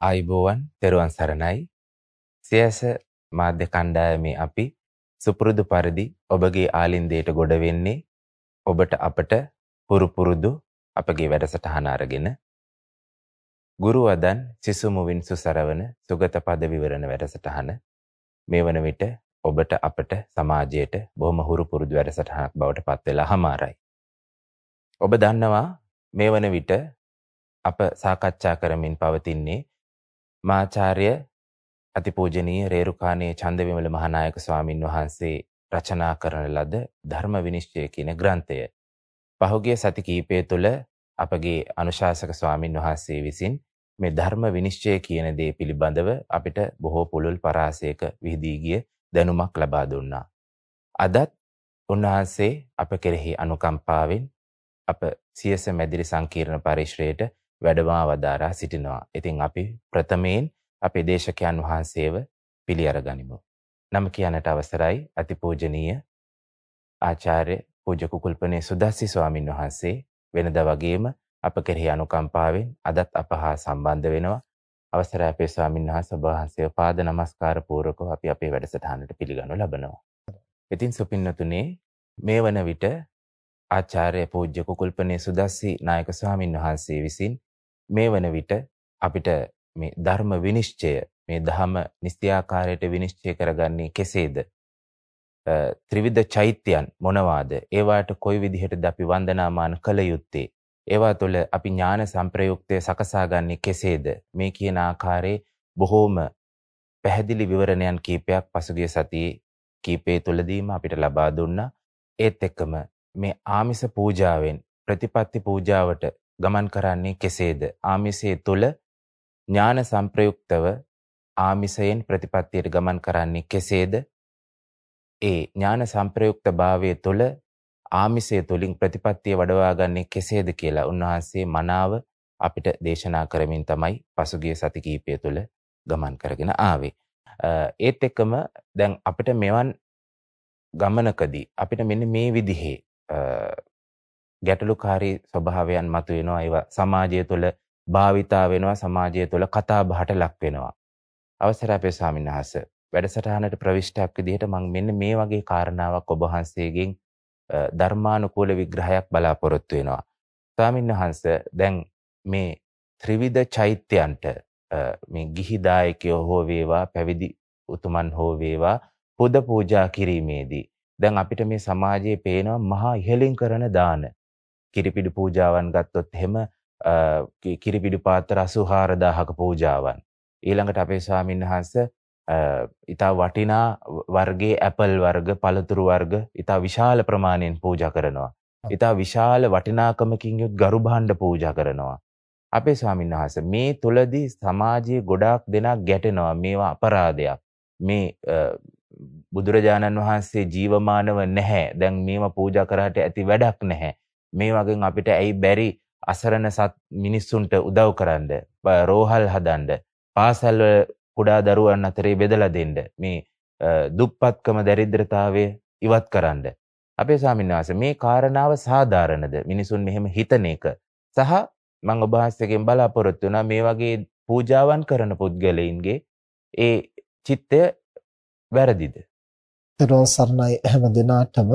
ආයිබෝවන් තෙරුවන් සරණයි. සියස මාධ්‍ය කණ්ඩායමේ අපි සුපුරුදු පරිදි ඔබගේ ආලින්දයට ගොඩ වෙන්නේ ඔබට අපට පුරු පුරුදු අපගේ වැඩසටහන අරගෙන ගුරු වදන් සිසු මුවින් සුසරවන සුගත පද විවරණ වැඩසටහන මේ වන විට ඔබට අපට සමාජයට බොහොම හුරු පුරුදු වැඩසටහනක් බවට පත් වෙලා හමාරයි. ඔබ දන්නවා මේ වන විට අප සාකච්ඡා කරමින් පවතින්නේ මාචාර්ය අතිපූජනීය රේරුකාණේ චන්දවිමල මහානායක ස්වාමින් වහන්සේ රචනා කරන ලද ධර්ම විනිශ්චය කියන ග්‍රන්ථය. පහුගිය සති කිහිපය තුළ අපගේ අනුශාසක ස්වාමින් වහන්සේ විසින් මේ ධර්ම විනිශ්චය කියන දේ පිළිබඳව අපිට බොහෝ පුළුල් පරාසයක විහිදී ගිය දැනුමක් ලබා දුන්නා. අදත් උන්වහන්සේ අප කෙරෙහි අනුකම්පාවෙන් අප සියස මැදිරි සංකීර්ණ පරිශ්‍රයට වැඩමවා වදාරා සිටිනවා. ඉතින් අපි ප්‍රථමයෙන් අපේ දේශකයන් වහන්සේව පිළි අරගනිමු. නම කියන්නට අවසරයි අතිපූජනීය ආචාර්ය පූජ්‍ය කුකුල්පනේ සුදස්සි ස්වාමින් වහන්සේ වෙනදා වගේම අප කෙරෙහි අනුකම්පාවෙන් අදත් අප හා සම්බන්ධ වෙනවා. අවසරයි අපේ ස්වාමින් වහන්සේ ඔබ වහන්සේව පාද නමස්කාර පූර්වකව අපි අපේ වැඩසටහනට පිළිගනු ලබනවා. ඉතින් සුපින්නතුනේ මේ වන විට ආචාර්ය පූජ්‍ය කුකුල්පනේ සුදස්සි නායක ස්වාමින් වහන්සේ විසින් මේ වන විට අපිට මේ ධර්ම විනිශ්චය මේ ධම නිස්ත්‍යාකාරයට විනිශ්චය කරගන්නේ කෙසේද? ත්‍රිවිධ චෛත්‍යයන් මොනවාද? ඒවාට කොයි විදිහටද අපි වන්දනාමාන කළ යුත්තේ? ඒවා තුළ අපි ඥාන සංප්‍රයුක්තය සකසාගන්නේ කෙසේද? මේ කියන ආකාරයේ බොහෝම පැහැදිලි විවරණයන් කීපයක් පසුගිය සතියේ කීපේ තුලදීම අපිට ලබා දුන්නා. ඒත් එක්කම මේ ආමිස පූජාවෙන් ප්‍රතිපත්ති පූජාවට ගමන් කරන්නේ කෙසේද? ආමිසයේ තුල ඥාන සංප්‍රයුක්තව ආමිසයෙන් ප්‍රතිපත්තියට ගමන් කරන්නේ කෙසේද? ඒ ඥාන සංප්‍රයුක්ත භාවයේ තුල ආමිසය තුලින් ප්‍රතිපත්තිය වඩවා ගන්නේ කෙසේද කියලා උන්වහන්සේ මනාව අපිට දේශනා කරමින් තමයි පසුගිය සති කිහිපය තුළ ගමන් කරගෙන ආවේ. ඒත් එක්කම දැන් අපිට මෙවන් ගමනකදී අපිට මෙන්න මේ විදිහේ ගැටලුකාරී ස්වභාවයන් මතුවෙනවා. ඒවා සමාජය තුළ භාවිතා වෙනවා සමාජය තුළ කතා බහට ලක් වෙනවා. අවසර අපේ ස්වාමීන් වහන්සේ. වැඩසටහනට ප්‍රවිෂ්ටයක් විදිහට මම මෙන්න මේ වගේ කාරණාවක් ඔබ වහන්සේගෙන් ධර්මානුකූල විග්‍රහයක් බලාපොරොත්තු වෙනවා. ස්වාමීන් වහන්සේ දැන් මේ ත්‍රිවිධ චෛත්‍යයන්ට මේ ගිහි දායකයෝ හෝ වේවා පැවිදි උතුමන් හෝ වේවා පුද පූජා කිරීමේදී දැන් අපිට මේ සමාජයේ පේනවා මහා ඉහළින් කරන දාන. කිරිපිඩි පූජාවන් ගත්තොත් එහෙම කිරිපිඩි පාත්‍ර 84000ක පූජාවන්. ඊළඟට අපේ ස්වාමීන් වහන්සේ ඊටා වටිනා වර්ගයේ ඇපල් වර්ග, පළතුරු වර්ග ඊටා විශාල ප්‍රමාණයෙන් පූජා කරනවා. ඊටා විශාල වටිනාකමකින් යුත් ගරු භාණ්ඩ පූජා කරනවා. අපේ ස්වාමීන් වහන්සේ මේ තුලදී සමාජයේ ගොඩාක් දෙනා ගැටෙනවා මේවා අපරාධයක්. මේ බුදුරජාණන් වහන්සේ ජීවමානව නැහැ. දැන් මේවා පූජා කරාට ඇති වැඩක් නැහැ. මේ වගේ අපිට ඇයි බැරි අසරණ සත් මිනිස්සුන්ට උදව් කරන්න රෝහල් හදන්න පාසල් කුඩා දරුවන් අතරේ බෙදලා දෙන්න මේ දුප්පත්කම දරිද්‍රතාවය ඉවත් කරන්න අපේ ස්වාමීන් වහන්සේ මේ කාරණාව සාධාරණද? මිනිසුන් මෙහෙම හිතන එක. සහ මම ඔබ වහන්සේගෙන් බලාපොරොත්තු වෙනවා මේ වගේ පූජාවන් කරන පුද්ගලයින්ගේ ඒ චිත්තය වැරදිද? ඊට සරණයි. හැම දිනාටම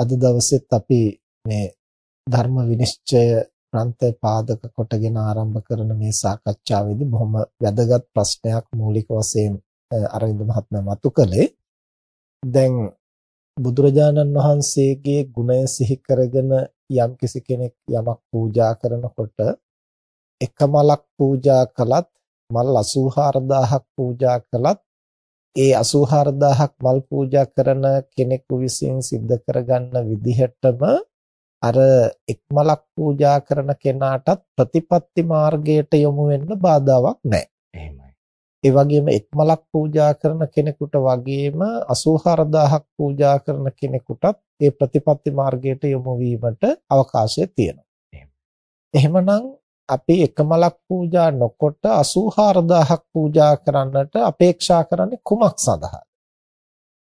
අද දවසෙත් අපි මේ ධර්ම විනිශ්චය ප්‍රන්තය පාදක කොටගෙන ආරම්භ කරන මේ සාකච්ඡාවේදී බොහොම වැදගත් ප්‍රශ්නයක් මූලික වශයෙන් අරවින්ද මහත්මයා මතු කළේ. දැන් බුදුරජාණන් වහන්සේගේ ගුණය සිහි කරගෙන යම් කිසි කෙනෙක් යමක් පූජා කරනකොට එක මලක් පූජා කළත් මල් 84000ක් පූජා කළත් ඒ 84000ක් මල් පූජා කරන කෙනෙකු විසින් සිද්ධ කරගන්න විදිහටම අර එක්මලක් පූජා කරන කෙනාටත් ප්‍රතිපත්ති මාර්ගයට යොමු වෙන්න බාධාවක් නැහැ. එහෙමයි. ඒ වගේම එක්මලක් පූජා කරන කෙනෙකුට වගේම 84000ක් පූජා කරන කෙනෙකුටත් ඒ ප්‍රතිපත්ති මාර්ගයට යොමු වීමට අවකාශය තියෙනවා. එහෙමනම් අපි එකමලක් පූජා නොකොට 84000ක් පූජා කරන්නට අපේක්ෂා කරන්නේ කුමක් සඳහාද?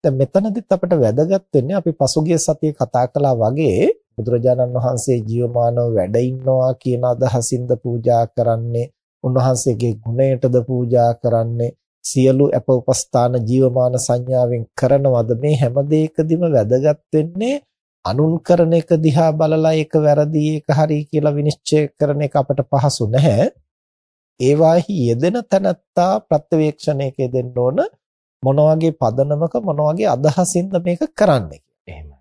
දැන් මෙතනදිත් අපිට වැදගත් වෙන්නේ අපි පසුගිය සතියේ කතා කළා වගේ බුදුරජාණන් වහන්සේ ජීවමානව වැඩ ඉන්නවා කියන අදහසින්ද පූජා කරන්නේ උන්වහන්සේගේ ගුණයටද පූජා කරන්නේ සියලු අප උපස්ථාන ජීවමාන සංඥාවෙන් කරනවද මේ හැම දෙයකදීම වැදගත් වෙන්නේ අනුන් කරන එක දිහා බලලා ඒක වැරදි ඒක හරි කියලා විනිශ්චය කරන එක අපට පහසු නැහැ. ඒවාහි යෙදෙන තැනත්තා ප්‍රත්‍යවේක්ෂණයක යෙදෙන්න ඕන මොන වගේ පදනමක මොන වගේ අදහසින්ද මේක කරන්නේ එහෙමයි.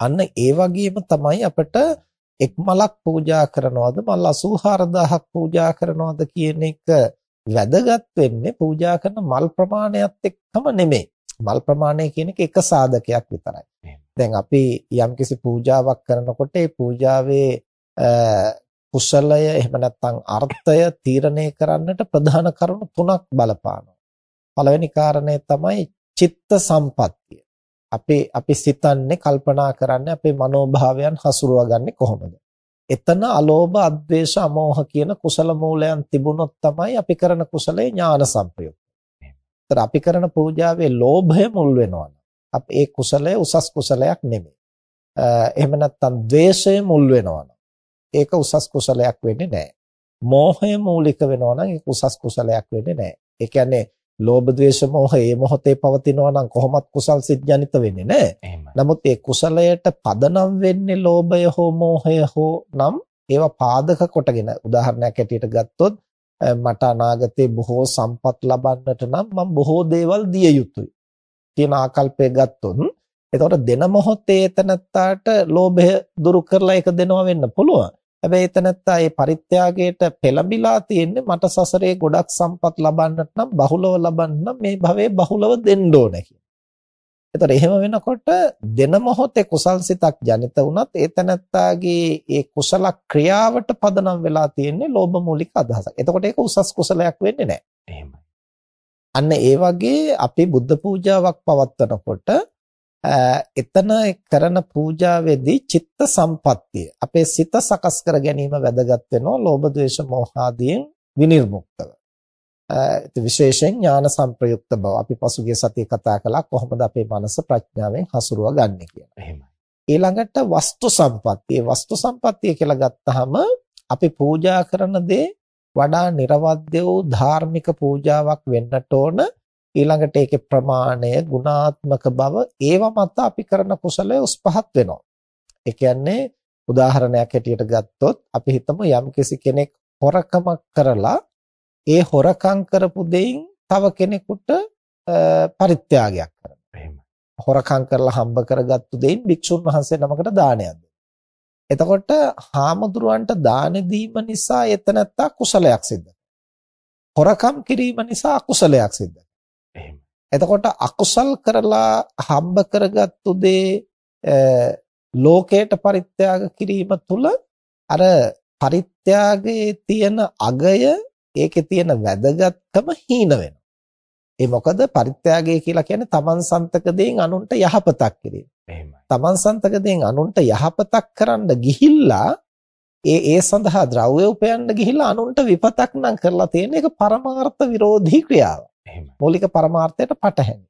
අන්න ඒ වගේම තමයි අපිට එක් මලක් පූජා කරනවද මල් 84000ක් පූජා කරනවද කියන එක වැදගත් වෙන්නේ පූජා කරන මල් ප්‍රමාණයත් එක්කම නෙමෙයි. මල් ප්‍රමාණය කියන එක එක සාධකයක් විතරයි. දැන් අපි යම්කිසි පූජාවක් කරනකොට ඒ පූජාවේ කුසලය එහෙම නැත්නම් අර්ථය තීරණය කරන්නට ප්‍රධාන කරුණු තුනක් බලපානවා. පළවෙනි කාරණය තමයි චිත්ත සම්පත්තිය. අපි අපි සිතන්නේ කල්පනා කරන්නේ අපේ මනෝභාවයන් හසුරුවගන්නේ කොහොමද? එතන අලෝභ, අද්වේෂ, අමෝහ කියන කුසල මූලයන් තිබුණොත් තමයි අපි කරන කුසලයේ ඥාන සම්ප්‍රයුක්ත. ඒතර අපි කරන පූජාවේ ලෝභය මුල් වෙනවා. අප ඒ කුසලය උසස් කුසලයක් නෙමෙයි. එහෙම නැත්නම් ද්වේෂය මුල් වෙනවා. ඒක උසස් කුසලයක් වෙන්නේ නැහැ. මෝහය මූලික වෙනවා නම් ඒක උසස් කුසලයක් වෙන්නේ නැහැ. ඒ කියන්නේ ලෝභ ද්වේෂ මෝහ මේ මොහොතේ පවතිනවා නම් කොහොමත් කුසල් සිත් ජනිත වෙන්නේ නැහැ. නමුත් ඒ කුසලයට පදනම් වෙන්නේ ලෝභය හෝ මෝහය හෝ නම් ඒවා පාදක කොටගෙන උදාහරණයක් ඇටියට ගත්තොත් මට අනාගතේ බොහෝ සම්පත් ලබන්නට නම් මම බොහෝ දේවල් දිය යුතුයි කියන ආකල්පය ගත්තොත් එතකොට දෙන මොහොතේ එතනත්තාට ලෝභය දුරු කරලා ඒක දෙනවා වෙන්න පුළුවන්. හැබැයි එතනත්තා මේ පරිත්‍යාගයට පෙළඹිලා තියෙන්නේ මට සසරේ ගොඩක් සම්පත් ලබන්නට නම් බහුලව ලබන්න මේ භවයේ බහුලව දෙන්න ඕනේ කියලා. එතකොට එහෙම වෙනකොට දෙන මොහොතේ කුසල් සිතක් ජනිත වුණත් ඒතනත්තාගේ ඒ කුසල ක්‍රියාවට පදනම් වෙලා තියෙන්නේ ලෝභ මූලික අදහසක්. එතකොට ඒක උසස් කුසලයක් වෙන්නේ නැහැ. එහෙමයි. අන්න ඒ වගේ අපි බුද්ධ පූජාවක් පවත්වනකොට එතන කරන පූජාවේදී චිත්ත සම්පත්තිය අපේ සිත සකස් කර ගැනීම වැදගත් වෙනවා ලෝභ ද්වේෂ මෝහ ආදීන් විනිර්මුක්තව. ඒ විශේෂයෙන් ඥාන සංප්‍රයුක්ත බව අපි පසුගිය සතියේ කතා කළා කොහොමද අපේ මනස ප්‍රඥාවෙන් හසුරුවා ගන්න කියලා. එහෙමයි. ඊළඟට වස්තු සම්පත්තිය වස්තු සම්පත්තිය කියලා ගත්තාම අපි පූජා කරන දේ වඩා නිර්වද්‍ය වූ ධාර්මික පූජාවක් වෙන්නට ඕන ඊළඟට ඒකේ ප්‍රමාණය ගුණාත්මක බව ඒව මත අපි කරන කුසලය උස් පහත් වෙනවා. ඒ කියන්නේ උදාහරණයක් හැටියට ගත්තොත් අපි හිතමු යම්කිසි කෙනෙක් හොරකමක් කරලා ඒ හොරකම් කරපු දෙයින් තව කෙනෙකුට පරිත්‍යාගයක් කරනවා. එහෙම හොරකම් කරලා හම්බ කරගත්තු දෙයින් භික්ෂුන් වහන්සේ නමකට දානයක් එතකොට හාමුදුරුවන්ට දාන දීම නිසා එතනත්තා කුසලයක් සිද්ධ හොරකම් කිරීම නිසා අකුසලයක් සිද්ධ එහෙම. එතකොට අකුසල් කරලා හම්බ කරගත්තු දේ ලෝකයට පරිත්‍යාග කිරීම තුළ අර පරිත්‍යාගයේ තියෙන අගය ඒකේ තියෙන වැදගත්කම හීන වෙනවා. ඒ මොකද පරිත්‍යාගය කියලා කියන්නේ තමන් සන්තක දෙයින් අනුන්ට යහපතක් කිරීම. එහෙමයි. තමන් සන්තක දෙයින් අනුන්ට යහපතක් කරන්න ගිහිල්ලා ඒ ඒ සඳහා ද්‍රව්‍ය උපයන්න ගිහිල්ලා අනුන්ට විපතක් නම් කරලා තියෙන එක පරමාර්ථ විරෝධී ක්‍රියාවක්. මූලික පරමාර්ථයට පටහැනි.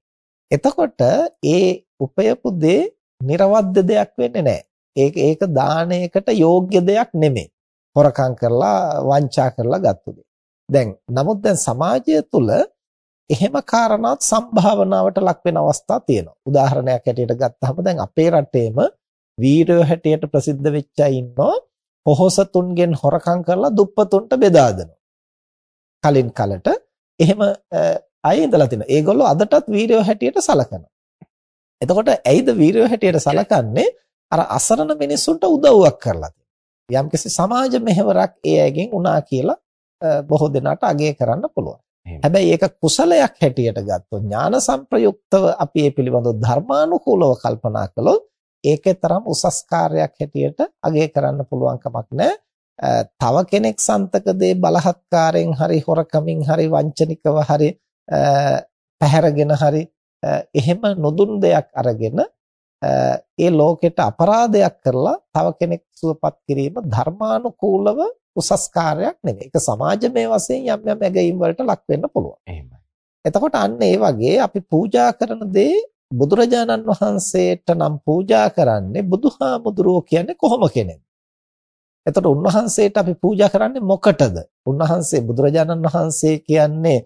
එතකොට ඒ උපයපු දේ නිර්වද්ද දෙයක් වෙන්නේ නැහැ. ඒක ඒක දානයකට යෝග්‍ය දෙයක් නෙමෙයි. හොරකම් කරලා වංචා කරලා ගත්තු දෙයක්. දැන් නමුත් දැන් සමාජය තුළ එහෙම කාරණාත් සම්භාවනාවට ලක් වෙන අවස්ථා තියෙනවා. උදාහරණයක් හැටියට ගත්තාම දැන් අපේ රටේම වීරයෝ හැටියට ප්‍රසිද්ධ වෙච්ච අය ඉන්නවා. පොහොසතුන්ගෙන් හොරකම් කරලා දුප්පතුන්ට බෙදා දෙනවා. කලින් කලට එහෙම අය ඉඳලා තිනවා. ඒගොල්ලෝ අදටත් වීරයෝ හැටියට සලකනවා. එතකොට ඇයිද වීරයෝ හැටියට සලකන්නේ? අර අසරණ මිනිස්සුන්ට උදව්වක් කරලා තියෙනවා. යම්කිසි සමාජ මෙහෙවරක් ඒ අයගෙන් වුණා කියලා බොහෝ දෙනාට අගය කරන්න පුළුවන්. හැබැයි ඒක කුසලයක් හැටියට ගත්තොත් ඥාන සංප්‍රයුක්තව අපි මේ පිළිබඳව ධර්මානුකූලව කල්පනා කළොත් ඒකේ තරම් උසස් කාර්යයක් හැටියට අගය කරන්න පුළුවන් කමක් නැහැ. තව කෙනෙක් සන්තක දේ බලහත්කාරයෙන් හරි හොරකමින් හරි වංචනිකව හරි පැහැරගෙන හරි එහෙම නොදුන් දෙයක් අරගෙන ඒ ලෝකෙට අපරාධයක් කරලා තව කෙනෙක් සුවපත් කිරීම ධර්මානුකූලව උසස් කාර්යයක් නෙමෙයි. ඒක සමාජමය වශයෙන් යම් යම් ඇගීම් වලට ලක් වෙන්න පුළුවන්. එහෙමයි. එතකොට අන්න ඒ වගේ අපි පූජා කරන දේ බුදුරජාණන් වහන්සේට නම් පූජා කරන්නේ බුදුහාමුදුරුවෝ කියන්නේ කොහොම කෙනෙක්ද? එතකොට උන්වහන්සේට අපි පූජා කරන්නේ මොකටද? උන්වහන්සේ බුදුරජාණන් වහන්සේ කියන්නේ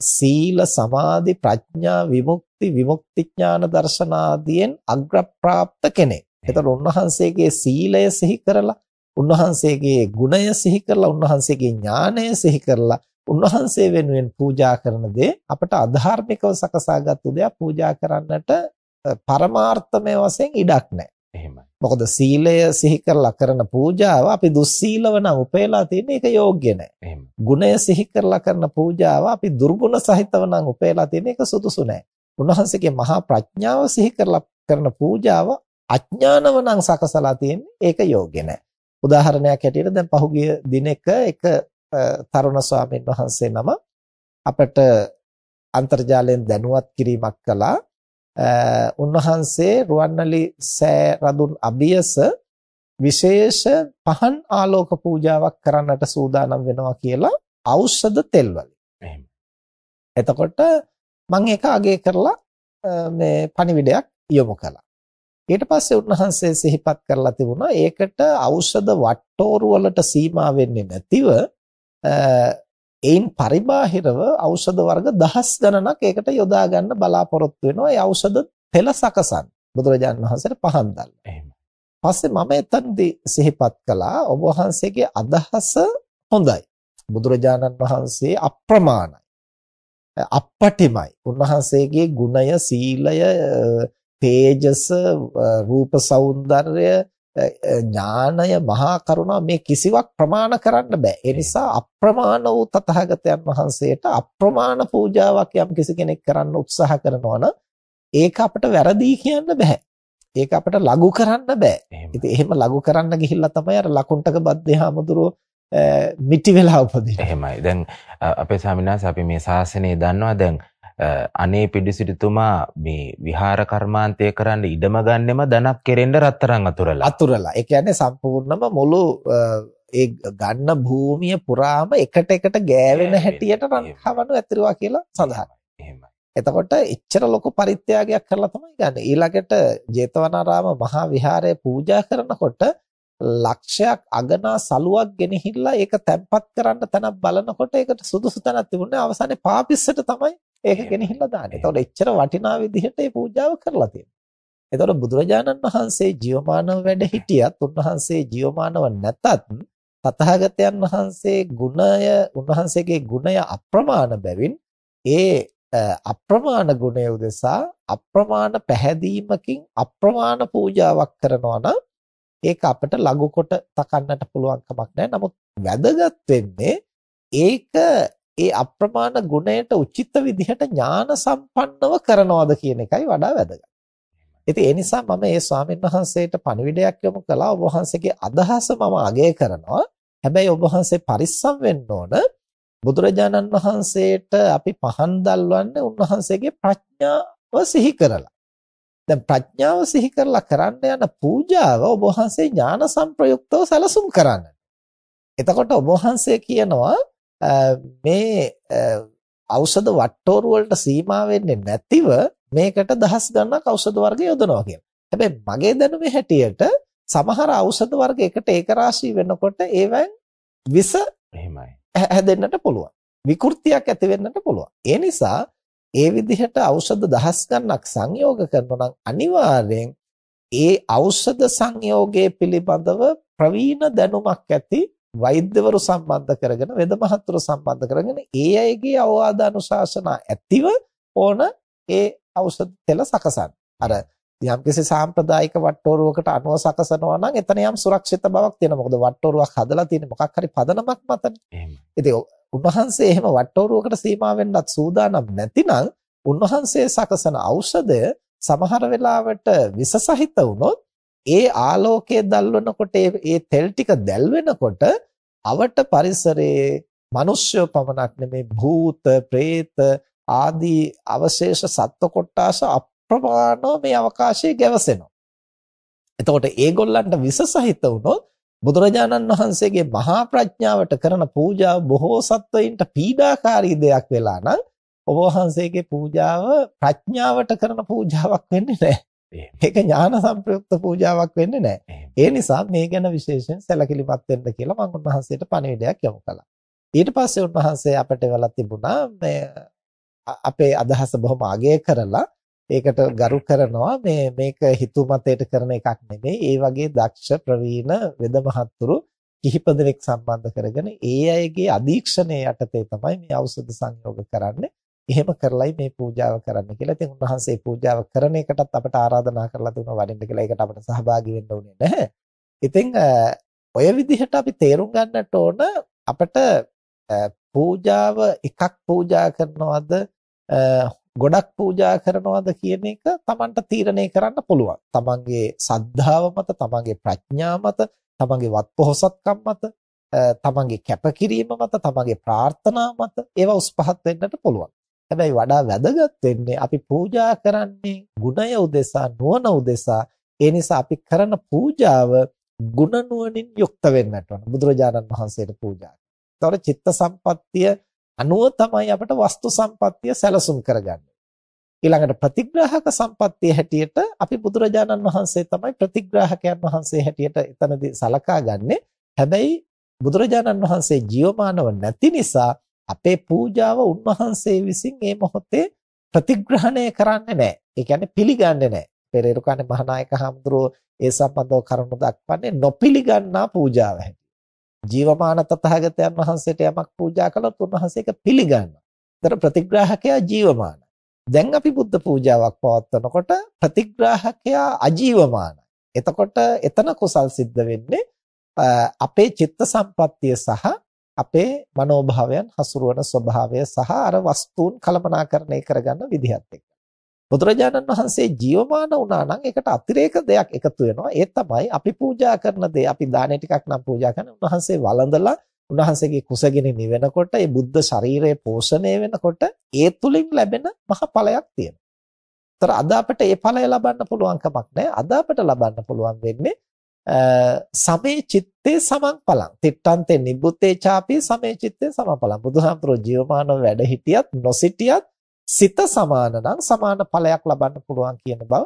සීල සමාධි ප්‍රඥා විමුක්ති විමුක්ති ඥාන දර්ශනාදියෙන් අග්‍රප්‍රාප්ත කෙනෙක්. එතකොට උන්වහන්සේගේ සීලය සිහි කරලා උන්වහන්සේගේ ගුණය සිහි කරලා උන්වහන්සේගේ ඥානය සිහි කරලා උන්වහන්සේ වෙනුවෙන් පූජා කරන දේ අපට අධාර්මිකව සකසාගත්තු දෙයක් පූජා කරන්නට පරමාර්ථමය වශයෙන් ඉඩක් නැහැ. එහෙමයි. මොකද සීලය සිහි කරලා කරන පූජාව අපි දුස්සීලව නම් උපයලා තියෙන එක යෝග්‍ය නැහැ. එහෙමයි. ගුණය සිහි කරලා කරන පූජාව අපි දුර්ගුණ සහිතව නම් උපයලා තියෙන එක සුදුසු නැහැ. උන්වහන්සේගේ මහා ප්‍රඥාව සිහි කරලා කරන පූජාව අඥානව නම් සකසලා තියෙන්නේ ඒක යෝග්‍ය නැහැ. උදාහරණයක් හැටියට දැන් පහුගිය දිනක එක තරුණ ස්වාමීන් වහන්සේ නම අපට අන්තර්ජාලයෙන් දැනුවත් කිරීමක් කළා. උන්වහන්සේ රුවන්වැලි සෑ රදුන් අභියස විශේෂ පහන් ආලෝක පූජාවක් කරන්නට සූදානම් වෙනවා කියලා ඖෂධ තෙල් වලින්. එතකොට මම ඒක අගය කරලා මේ පණිවිඩයක් යොමු කළා. ඊට පස්සේ උන්වහන්සේ සිහිපත් කරලා තිබුණා ඒකට ඖෂධ වට්ටෝරු වලට සීමා වෙන්නේ නැතිව එයින් පරිබාහිරව ඖෂධ වර්ග දහස් ගණනක් ඒකට යොදා ගන්න බලාපොරොත්තු වෙනවා. ඒ ඖෂධ පෙළ සකසන් බුදුරජාණන් වහන්සේට පහන් දැල්ලා. එහෙම. පස්සේ මම එතනදී සිහිපත් කළා ඔබ වහන්සේගේ අදහස හොඳයි. බුදුරජාණන් වහන්සේ අප්‍රමාණයි. අප්පටිමයි. උන්වහන්සේගේ ගුණය, සීලය, තේජස රූප సౌందර්ය ඥානය මහා කරුණා මේ කිසිවක් ප්‍රමාණ කරන්න බෑ. ඒ නිසා අප්‍රමාණ වූ තථාගතයන් වහන්සේට අප්‍රමාණ පූජාවක් යම් කිසි කෙනෙක් කරන්න උත්සාහ කරනවා නම් ඒක අපිට වැරදි කියන්න බෑ. ඒක අපිට ලඝු කරන්න බෑ. ඉතින් එහෙම ලඝු කරන්න ගිහිල්ලා තමයි අර ලකුණ්ඩක බද්දේ හාමුදුරුවෝ මිටි වෙලා උපදින්නේ. එහෙමයි. දැන් අපේ ස්වාමීන් වහන්සේ අපි මේ ශාසනය දන්නවා දැන් අනේ පිඩිසිටුතුමා මේ විහාර කර්මාන්තය කරන්න ඉඩම ගන්නෙම ධනක් කෙරෙන්න රත්තරන් අතුරලා. අතුරලා. ඒ කියන්නේ සම්පූර්ණම මුළු ඒ ගන්න භූමිය පුරාම එකට එකට ගෑවෙන හැටියට රන්හවණු ඇතිරුවා කියලා සඳහන්. එහෙමයි. එතකොට එච්චර ලොකු පරිත්‍යාගයක් කරලා තමයි ගන්න. ඊළඟට ජේතවනාරාම මහා විහාරය පූජා කරනකොට ලක්ෂයක් අගනා සලුවක් ගෙනහිල්ලා ඒක තැම්පත් කරන්න තැනක් බලනකොට ඒකට සුදුසු තැනක් තිබුණේ අවසානයේ පාපිස්සට තමයි ඒක ගෙනහිල්ලා දාන්නේ. එතකොට එච්චර වටිනා විදිහට මේ පූජාව කරලා තියෙනවා. එතකොට බුදුරජාණන් වහන්සේ ජීවමානව වැඩ හිටියත් උන්වහන්සේ ජීවමානව නැතත් තථාගතයන් වහන්සේ ගුණය උන්වහන්සේගේ ගුණය අප්‍රමාණ බැවින් ඒ අප්‍රමාණ ගුණය උදෙසා අප්‍රමාණ පැහැදීමකින් අප්‍රමාණ පූජාවක් කරනවා නම් ඒක අපිට ලඝු කොට තකන්නට පුළුවන් කමක් නැහැ. නමුත් වැදගත් වෙන්නේ ඒක ඒ අප්‍රමාණ ගුණයට උචිත විදිහට ඥාන සම්පන්නව කරනවද කියන එකයි වඩා වැදගත්. ඉතින් ඒ නිසා මම මේ ස්වාමීන් වහන්සේට පණිවිඩයක් යොමු කළා. ඔබ වහන්සේගේ අදහස මම අගය කරනවා. හැබැයි ඔබ වහන්සේ පරිස්සම් වෙන්න ඕන. බුදුරජාණන් වහන්සේට අපි පහන් දල්වන්නේ උන්වහන්සේගේ ප්‍රඥාව සිහි කරලා. දැන් ප්‍රඥාව සිහි කරලා කරන්න යන පූජාව ඔබ වහන්සේ ඥාන සංප්‍රයුක්තව සැලසුම් කරන්න. එතකොට ඔබ වහන්සේ කියනවා මේ ඖෂධ වට්ටෝරු වලට සීමා වෙන්නේ නැතිව මේකට දහස් ගණනක් ඖෂධ වර්ග යොදනවා කියලා. හැබැයි මගේ දැනුමේ හැටියට සමහර ඖෂධ වර්ග එකට ඒක රාශී වෙනකොට ඒවෙන් විස එහෙමයි. හැදෙන්නට පුළුවන්. විකෘතියක් ඇති වෙන්නට පුළුවන්. ඒ නිසා ඒ විදිහට ඖෂධ දහස් ගණනක් සංයෝග කරනවා නම් අනිවාර්යෙන් ඒ ඖෂධ සංයෝගයේ පිළිබඳව ප්‍රවීණ දැනුමක් ඇති වෛද්‍යවරු සම්බන්ධ කරගෙන වෙද මහත්තුරු සම්බන්ධ කරගෙන ඒ අයගේ අවවාද අනුශාසනා ඇතිව ඕන ඒ ඖෂධ තෙල සකසන්න. අර යම්කිසි සාම්ප්‍රදායික වට්ටෝරුවකට අනුව සකසනවා නම් එතන යම් සුරක්ෂිත බවක් තියෙනවා. මොකද වට්ටෝරුවක් හදලා තියෙන්නේ මොකක් හරි පදනමක් මතනේ. එහෙමයි. ඉතින් උන්වහන්සේ එහෙම වට්ටෝරුවකට සීමා වෙන්නත් සූදානම් නැතිනම් උන්වහන්සේ සකසන ඖෂධය සමහර වෙලාවට විස සහිත වුණොත් ඒ ආලෝකය දැල්වෙනකොට ඒ තෙල් ටික දැල්වෙනකොට අවට පරිසරයේ මිනිස්සු පමණක් නෙමේ භූත, പ്രേත ආදී අවශේෂ සත්ව කොටාස අප්‍රමාණව මේ අවකාශයේ ගැවසෙනවා. එතකොට ඒගොල්ලන්ට විස සහිත වුණොත් බුදුරජාණන් වහන්සේගේ මහා ප්‍රඥාවට කරන පූජාව බොහෝ සත්වයින්ට පීඩාකාරී දෙයක් වෙලා නම් ඔබ වහන්සේගේ පූජාව ප්‍රඥාවට කරන පූජාවක් වෙන්නේ නැහැ. ඒක ඥාන සංප්‍රයුක්ත පූජාවක් වෙන්නේ නැහැ. ඒ නිසා මේ ගැන විශේෂයෙන් සැලකිලිමත් වෙන්න කියලා මම උන්වහන්සේට පණිවිඩයක් යොමු කළා. ඊට පස්සේ උන්වහන්සේ අපිට වෙලා තිබුණා මේ අපේ අදහස බොහොම අගය කරලා ඒකට ගරු කරනවා මේ මේක හිතුමතේට කරන එකක් නෙමෙයි. ඒ වගේ දක්ෂ ප්‍රවීණ වෙද මහත්තුරු කිහිප දෙනෙක් සම්බන්ධ කරගෙන ඒ අයගේ අධීක්ෂණය යටතේ තමයි මේ ඖෂධ සංයෝග කරන්නේ. එහෙම කරලයි මේ පූජාව කරන්න කියලා. ඉතින් උන්වහන්සේ පූජාව කරන එකටත් අපට ආරාධනා කරලා දුන්නා වඩින්න කියලා. ඒකට අපිට සහභාගී වෙන්න උනේ නැහැ. ඉතින් ඔය විදිහට අපි තේරුම් ගන්නට ඕන අපිට පූජාව එකක් පූජා කරනවද ගොඩක් පූජා කරනවද කියන එක Tamanට තීරණය කරන්න පුළුවන්. Tamanගේ සද්ධාව මත, Tamanගේ ප්‍රඥා මත, Tamanගේ වත්පොහසත්කම් මත, Tamanගේ කැපකිරීම මත, Tamanගේ ප්‍රාර්ථනා මත ඒවා උස් පහත් වෙන්නට පුළුවන්. හැබැයි වඩා වැදගත් වෙන්නේ අපි පූජා කරන්නේ ගුණය උදෙසා, නුවණ උදෙසා. ඒ නිසා අපි කරන පූජාව ගුණ නුවණින් යුක්ත වෙන්නට ඕන. බුදුරජාණන් වහන්සේට පූජා කරනවා. චිත්ත සම්පත්තිය අනුව තමයි අපිට වස්තු සම්පත්තිය සැලසුම් කරගන්නේ. ඊළඟට ප්‍රතිග්‍රාහක සම්පත්තිය හැටියට අපි බුදුරජාණන් වහන්සේ තමයි ප්‍රතිග්‍රාහකයන් වහන්සේ හැටියට එතනදී සලකා ගන්නෙ. හැබැයි බුදුරජාණන් වහන්සේ ජීවමානව නැති නිසා අපේ පූජාව උන්වහන්සේ විසින් මේ මොහොතේ ප්‍රතිග්‍රහණය කරන්නේ නැහැ. ඒ කියන්නේ පිළිගන්නේ නැහැ. පෙරේරුකානේ මහානායක හඳුරෝ ඒ සම්බන්ධව කරුණු දක්වන්නේ නොපිළිගන්නා පූජාව හැටියට. ජීවමාන තථාගතයන් වහන්සේට යමක් පූජා කළොත් උන්වහන්සේ ඒක පිළිගන්නවා. ඒතර ප්‍රතිග්‍රාහකයා ජීවමාන. දැන් අපි බුද්ධ පූජාවක් පවත්වනකොට ප්‍රතිග්‍රාහකයා අජීවමානයි. එතකොට එතන කුසල් සිද්ධ වෙන්නේ අපේ චිත්ත සම්පත්තිය සහ අපේ මනෝභාවයන් හසුරුවන ස්වභාවය සහ අර වස්තුන් කළමනාකරණය කරගන්න විදිහත් එක්ක. බුදුරජාණන් වහන්සේ ජීවමාන වුණා නම් ඒකට අතිරේක දෙයක් එකතු වෙනවා. ඒ තමයි අපි පූජා කරන දේ. අපි දානේ ටිකක් නම් පූජා කරන උන්වහන්සේ වළඳලා උන්වහන්සේගේ කුසගිනි නිවෙනකොට ඒ බුද්ධ ශරීරය පෝෂණය වෙනකොට ඒ තුලින් ලැබෙන මහ ඵලයක් තියෙනවා. ඒතර අද අපිට ඒ ඵලය ලබන්න පුළුවන් කමක් නැහැ. අද අපිට ලබන්න පුළුවන් වෙන්නේ සමේ චිත්තේ සමංපලං. තිට්ඨන්තේ නිබ්බුතේ ചാපි සමේ චිත්තේ සමපලං. බුදුහාමුදුරුවෝ ජීවමානව වැඩ හිටියත් නොසිටියත් සිත සමාන නම් සමාන ඵලයක් ලබන්න පුළුවන් කියන බව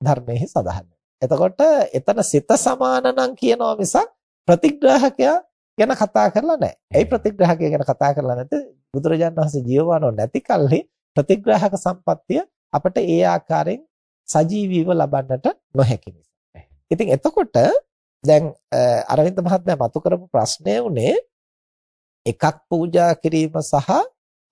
ධර්මයේ සඳහන් එතකොට එතන සිත සමාන නම් කියනවා මිසක් ප්‍රතිග්‍රාහකයා ගැන කතා කරලා නැහැ. ඇයි ප්‍රතිග්‍රාහකයා ගැන කතා කරලා නැත්තේ? බුදුරජාණන් වහන්සේ ජීවමානව නැති කල්හි ප්‍රතිග්‍රාහක සම්පත්තිය අපට ඒ ආකාරයෙන් සජීවීව ලබන්නට නොහැකි නිසා. ඉතින් එතකොට දැන් අරවින්ද මහත්මයා මතු කරපු ප්‍රශ්නය උනේ එකක් පූජා කිරීම සහ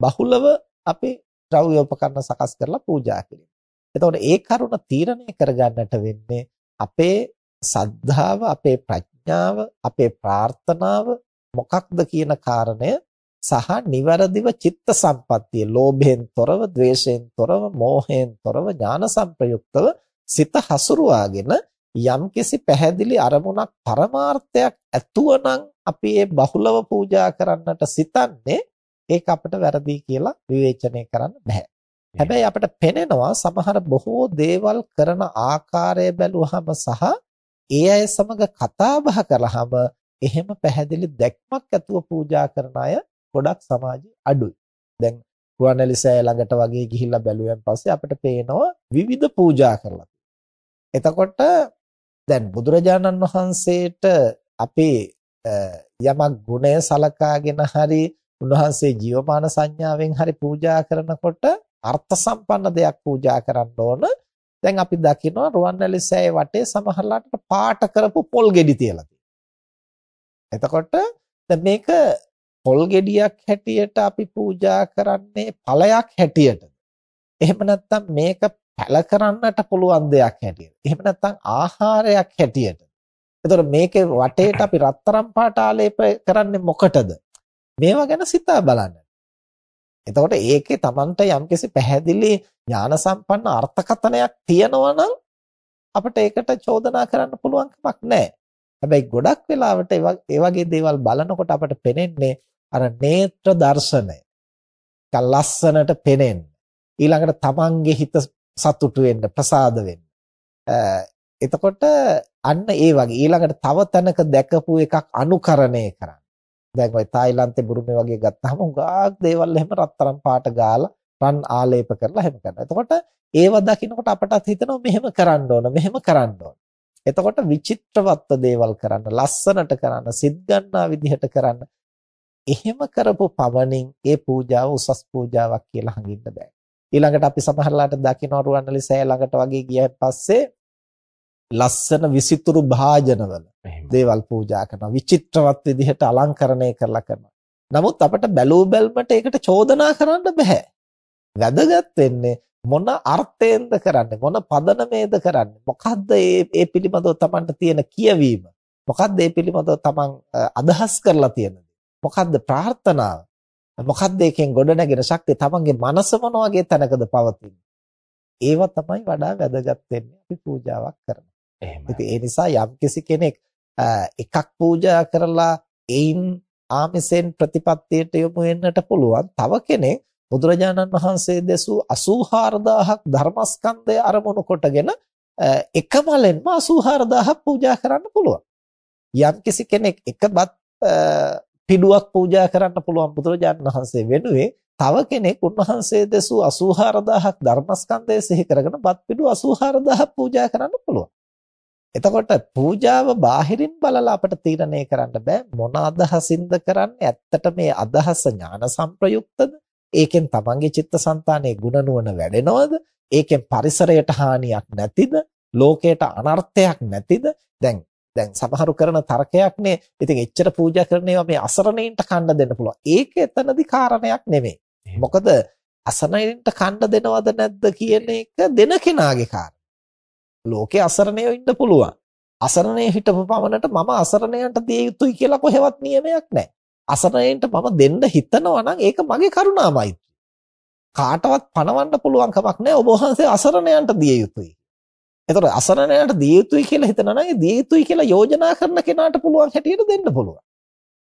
බහුලව අපි ද්‍රව්‍ය උපකරණ සකස් කරලා පූජා කිරීම. එතකොට ඒ කරුණ තීරණය කරගන්නට වෙන්නේ අපේ සද්ධාව, අපේ ප්‍රඥාව, අපේ ප්‍රාර්ථනාව මොකක්ද කියන කාරණය සහ නිවැරදිව චිත්ත සම්පත්තිය, ලෝභයෙන් තොරව, ద్వේෂයෙන් තොරව, මෝහයෙන් තොරව, ඥාන සංප්‍රයුක්තව සිත හසුරුවාගෙන යම්කිසි පැහැදිලි අරමුණක් පරමාර්ථයක් ඇතුවනම් අපි ඒ බහුලව පූජා කරන්නට සිතන්නේ ඒක අපිට වැරදි කියලා විවේචනය කරන්න බෑ. හැබැයි අපිට පෙනෙනවා සමහර බොහෝ දේවල් කරන ආකාරය බැලුවහම සහ ඒ අය සමග කතා බහ කරාම එහෙම පැහැදිලි දැක්මක් ඇතුව පූජා කරන අය ගොඩක් සමාජයේ අඩුයි. දැන් රුවන්වැලිසෑය ළඟට වගේ ගිහිල්ලා බැලුවෙන් පස්සේ අපිට පේනවා විවිධ පූජා කරලා. එතකොට දැන් බුදුරජාණන් වහන්සේට අපේ යමක් ගුණය සලකාගෙන හරි උන්වහන්සේ ජීවමාන සංඥාවෙන් හරි පූජා කරනකොට අර්ථ සම්පන්න දෙයක් පූජා කරන්න ඕන. දැන් අපි දකිනවා රුවන්වැලි සෑය වටේ සමහරලාට පාට කරපු පොල් ගෙඩි තියලා එතකොට දැන් මේක පොල් ගෙඩියක් හැටියට අපි පූජා කරන්නේ ඵලයක් හැටියට. එහෙම නැත්නම් මේක පැල කරන්නට පුළුවන් දෙයක් හැටියට. එහෙම නැත්නම් ආහාරයක් හැටියට. එතකොට මේකේ වටේට අපි රත්තරන් පාට ආලේප කරන්නේ මොකටද? මේවා ගැන සිතා බලන්න. එතකොට ඒකේ Tamanට යම්කිසි පැහැදිලි ඥාන සම්පන්න අර්ථකථනයක් තියෙනවා නම් අපිට ඒකට චෝදනා කරන්න පුළුවන් කමක් නැහැ. හැබැයි ගොඩක් වෙලාවට ඒ වගේ දේවල් බලනකොට අපට පෙනෙන්නේ අර නේත්‍ර දර්ශනය. ලස්සනට පෙනෙන්න. ඊළඟට Tamanගේ හිත සතුටු වෙන්න, ප්‍රසාද වෙන්න. එතකොට අන්න ඒ වගේ ඊළඟට තව තැනක දැකපු එකක් අනුකරණය කරන්න. දැන් ওই තායිලන්තේ බුරුමේ වගේ ගත්තාම උගාක් දේවල් එහෙම රත්තරන් පාට ගාලා රන් ආලේප කරලා එහෙම කරනවා. එතකොට ඒව දකින්නකොට අපටත් හිතෙනවා මෙහෙම කරන්න ඕන, මෙහෙම කරන්න ඕන. එතකොට විචිත්‍රවත්ව දේවල් කරන්න, ලස්සනට කරන්න, සිත් ගන්නා විදිහට කරන්න. එහෙම කරපු පමණින් ඒ පූජාව උසස් පූජාවක් කියලා හංගින්න බෑ. ඊළඟට අපි සමහරලාට දකින්න රුවන්වැලි සෑය ළඟට වගේ ගියන් පස්සේ ලස්සන විසිතුරු භාජනවල දේවල් පූජා කරනවා විචිත්‍රවත් විදිහට අලංකරණය කරලා කරනවා. නමුත් අපිට බැලූ බැල්මට ඒකට චෝදනා කරන්න බෑ වැදගත් වෙන්නේ මොන අර්ථයෙන්ද කරන්නේ මොන පදනමේද කරන්නේ මොකද්ද මේ මේ පිළිබඳව Tamanට තියෙන කියවීම මොකද්ද මේ පිළිබඳව Taman අදහස් කරලා තියෙන්නේ මොකද්ද ප්‍රාර්ථනාව මොකද්ද එකෙන් ගොඩනැගෙන ශක්තිය Tamanගේ මනස මොන වගේ තැනකද පවතින්නේ ඒව තමයි වඩා වැදගත් වෙන්නේ අපි පූජාවක් කරන එහෙමයි. ඉතින් ඒ නිසා යම්කිසි කෙනෙක් එකක් පූජා කරලා ඒයින් ආමිසෙන් ප්‍රතිපත්තියට යොමු වෙන්නට පුළුවන්. තව කෙනෙක් බුදුරජාණන් වහන්සේ දෙසූ 84000ක් ධර්මස්කන්ධය අරමුණු කොටගෙන එකමලෙන්ම 84000ක් පූජා කරන්න පුළුවන්. යම්කිසි කෙනෙක් එකබත් පිඩුවක් පූජා කරන්න පුළුවන් බුදුරජාණන් වහන්සේ වෙනුවේ තව කෙනෙක් උන්වහන්සේ දෙසූ 84000ක් ධර්මස්කන්ධය සිහි කරගෙන බත් පිඩු 84000ක් පූජා කරන්න පුළුවන්. එතකොට පූජාව බාහිරින් බලලා අපිට තීරණය කරන්න බෑ. මොන අදහසින්ද කරන්නේ? ඇත්තට මේ අදහස ඥාන සංප්‍රයුක්තද ඒකෙන් තමන්ගේ චිත්තසංතානයේ ගුණ නුවණ වැඩෙනවද? ඒකෙන් පරිසරයට හානියක් නැතිද? ලෝකයට අනර්ථයක් නැතිද? දැන් දැන් සමහරු කරන තර්කයක්නේ ඉතින් එච්චර පූජා කරන ඒවා මේ අසරණයින්ට කන්න දෙන්න පුළුවන් ඒක එතනදි කාරණයක් නෙමෙයි මොකද අසරණයින්ට කන්න දෙනවද නැද්ද කියන එක දෙන කෙනාගේ කාරණා ලෝකේ අසරණයෝ ඉන්න පුළුවන්. අසරණේ හිටපු පමණට මම අසරණයන්ට දිය යුතුයි කියලා කොහෙවත් නියමයක් නැහැ. අසරණයින්ට මම දෙන්න හිතනවා නම් ඒක මගේ කරුණාමයි. කාටවත් පණවන්න පුළුවන් කමක් නැහැ ඔබ වහන්සේ අසරණයන්ට දිය යුතුයි. එතකොට අසරණයන්ට දිය යුතුයි කියලා හිතනවා නම් ඒ දිය යුතුයි කියලා යෝජනා කරන කෙනාට පුළුවන් හැටියට දෙන්න පුළුවන්.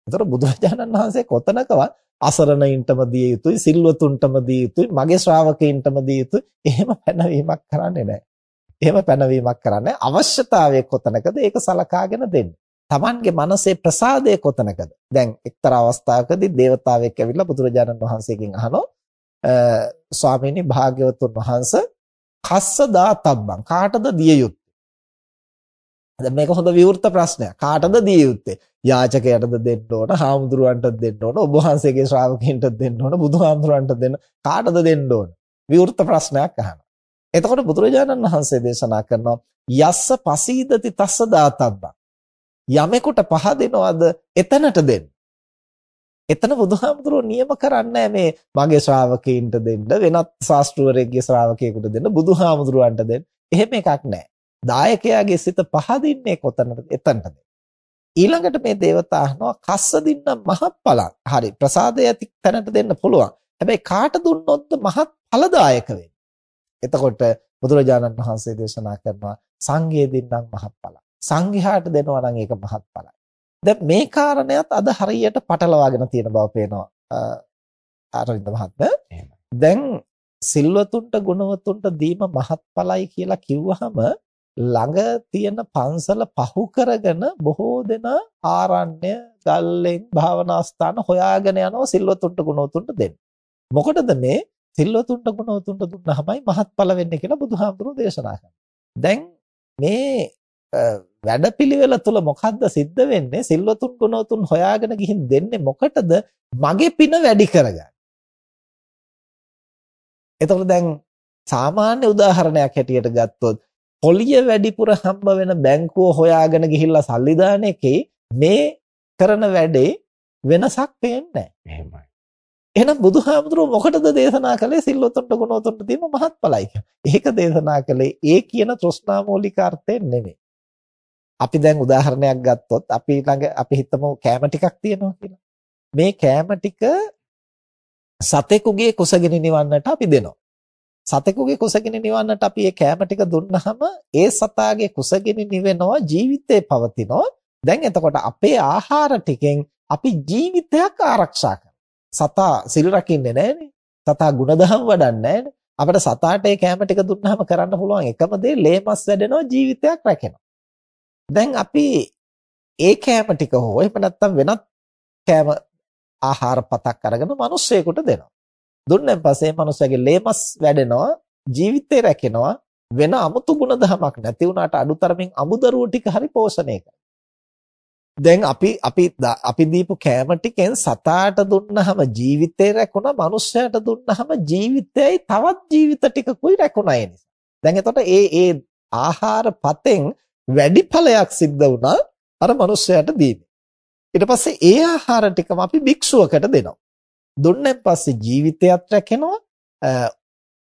එතකොට බුදුරජාණන් වහන්සේ කොතනකවත් අසරණයින්ටම දිය යුතුයි, සිල්වතුන්ටම දිය යුතුයි, මගේ ශ්‍රාවකයින්ටම දිය යුතුයි එහෙම පැනවීමක් කරන්නේ නැහැ. එහෙම පැනවීමක් කරන්න අවශ්‍යතාවය කොතනකද ඒක සලකාගෙන දෙන්න. Tamange මනසේ ප්‍රසාදය කොතනකද? දැන් එක්තරා අවස්ථාවකදී දේවතාවෙක් ඇවිල්ලා බුදුරජාණන් වහන්සේගෙන් අහනවා ස්වාමීනි භාග්‍යවතුන් වහන්සේ කස්ස දාතබ්බං කාටද දිය යුත්තේ? දැන් මේක හොඳ විවෘත ප්‍රශ්නයක්. කාටද දිය යුත්තේ? යාචකයටද දෙන්න ඕන, හාමුදුරුවන්ටද දෙන්න ඕන, ඔබ වහන්සේගේ ශ්‍රාවකයන්ටද දෙන්න ඕන, බුදුහාමුදුරන්ටද දෙන්න කාටද දෙන්න ඕන? විවෘත ප්‍රශ්නයක් අහනවා. එතකොට බුදුරජාණන් වහන්සේ දේශනා කරනවා යස්ස පසීදති තස්ස දාතබ්බං යමෙකුට පහදිනවද එතනට දෙන්න. එතන බුදුහාමුදුරුවෝ නියම කරන්නේ මේ මගේ ශ්‍රාවකීන්ට දෙන්න වෙනත් ශාස්ත්‍රවරයෙක්ගේ ශ්‍රාවකයෙකුට දෙන්න බුදුහාමුදුරුවන්ට දෙන්න. එහෙම එකක් නැහැ. දායකයාගේ සිත පහදින්නේ කොතනද? එතනට ඊළඟට මේ දේවතා අහනවා කස්ස දින්න මහප්පලක්. හරි ප්‍රසාදය ඇති තැනට දෙන්න පුළුවන්. හැබැයි කාට දුන්නොත්ද මහත් ඵලදායක වෙන්නේ? එතකොට බුදුරජාණන් වහන්සේ දේශනා කරනවා සංඝයේ දින්නම් මහත්ඵල. සංඝයාට දෙනවා නම් ඒක මහත්ඵලයි. දැන් මේ කාරණයක් අද හරියට පටලවාගෙන තියෙන බව පේනවා. ආරවින්ද මහත්මයා. දැන් සිල්වතුන්ට ගුණවතුන්ට දීම මහත්ඵලයි කියලා කිව්වහම ළඟ තියෙන පන්සල පහු කරගෙන බොහෝ දෙනා ආරණ්‍ය ගල්ලෙන් භාවනා ස්ථාන හොයාගෙන යනවා සිල්වතුන්ට ගුණවතුන්ට දෙන්න. මොකටද මේ සිල්වතුන්ට ගුණවතුන්ට දුන්නාමයි මහත්ඵල වෙන්නේ කියලා බුදුහාමුදුරුවෝ දේශනා කරනවා. දැන් මේ වැඩපිළිවෙල තුල මොකද්ද සිද්ධ වෙන්නේ? සිල්වතුන් ගුණවතුන් හොයාගෙන ගිහින් දෙන්නේ මොකටද? මගේ පින වැඩි කරගන්න. එතකොට දැන් සාමාන්‍ය උදාහරණයක් හැටියට ගත්තොත් පොලිය වැඩිපුර හම්බ වෙන බැංකුව හොයාගෙන ගිහිල්ලා සල්ලි දාන එකේ මේ කරන වැඩේ වෙනසක් පේන්නේ නැහැ. එහෙමයි. එහෙනම් බුදුහාමුදුරුවෝ මොකටද දේශනා කළේ සිල්වතුන්ට ගුණවතුන්ට දීම මහත්ඵලයි ඒක දේශනා කළේ ඒ කියන තෘෂ්ණා මූලික අර්ථයෙන් නෙමෙයි. අපි දැන් උදාහරණයක් ගත්තොත් අපි ළඟ අපි හිතමු කැම ටිකක් තියෙනවා කියලා. මේ කැම ටික සතෙකුගේ කුසගිනි නිවන්නට අපි දෙනවා. සතෙකුගේ කුසගිනි නිවන්නට අපි මේ කැම ටික දුන්නාම ඒ සතාගේ කුසගිනි නිවෙනවා ජීවිතේ පවතිනවා. දැන් එතකොට අපේ ආහාර ටිකෙන් අපි ජීවිතයක් ආරක්ෂා සතා සිල් රකින්නේ නැහනේ. සතා ಗುಣධම් වඩන්නේ නැහනේ. අපිට සතාට ඒ කැම ටික දුන්නාම කරන්න පුළුවන් එකම දේ ලේමස් වැඩෙනවා ජීවිතයක් රැකෙනවා. දැන් අපි ඒ කෑම ටික හෝ එහෙම නැත්නම් වෙනත් කෑම ආහාර පතක් අරගෙන මිනිස්සෙකුට දෙනවා. දුන්නන් පස්සේ මිනිස්සගේ ලේමස් වැඩෙනවා, ජීවිතේ රැකෙනවා, වෙන 아무තු ಗುಣධමයක් නැති වුණාට අඩුතරමින් අමුදරුව ටික හරි පෝෂණය කරනවා. දැන් අපි අපි අපි දීපු කෑම ටිකෙන් සතාට දුන්නහම ජීවිතේ රැකුණා මනුස්සයාට දුන්නහම ජීවිතයයි තවත් ජීවිත ටිකකුයි රැකුණා ඒ නිසා. දැන් එතකොට ඒ ඒ ආහාර පතෙන් වැඩි ඵලයක් සිද්ධ වුණා අර මනුස්සයාට දීමේ. ඊට පස්සේ ඒ ආහාර ටිකම අපි භික්ෂුවකට දෙනවා. දුන්නෙන් පස්සේ ජීවිතයත් රැකෙනවා.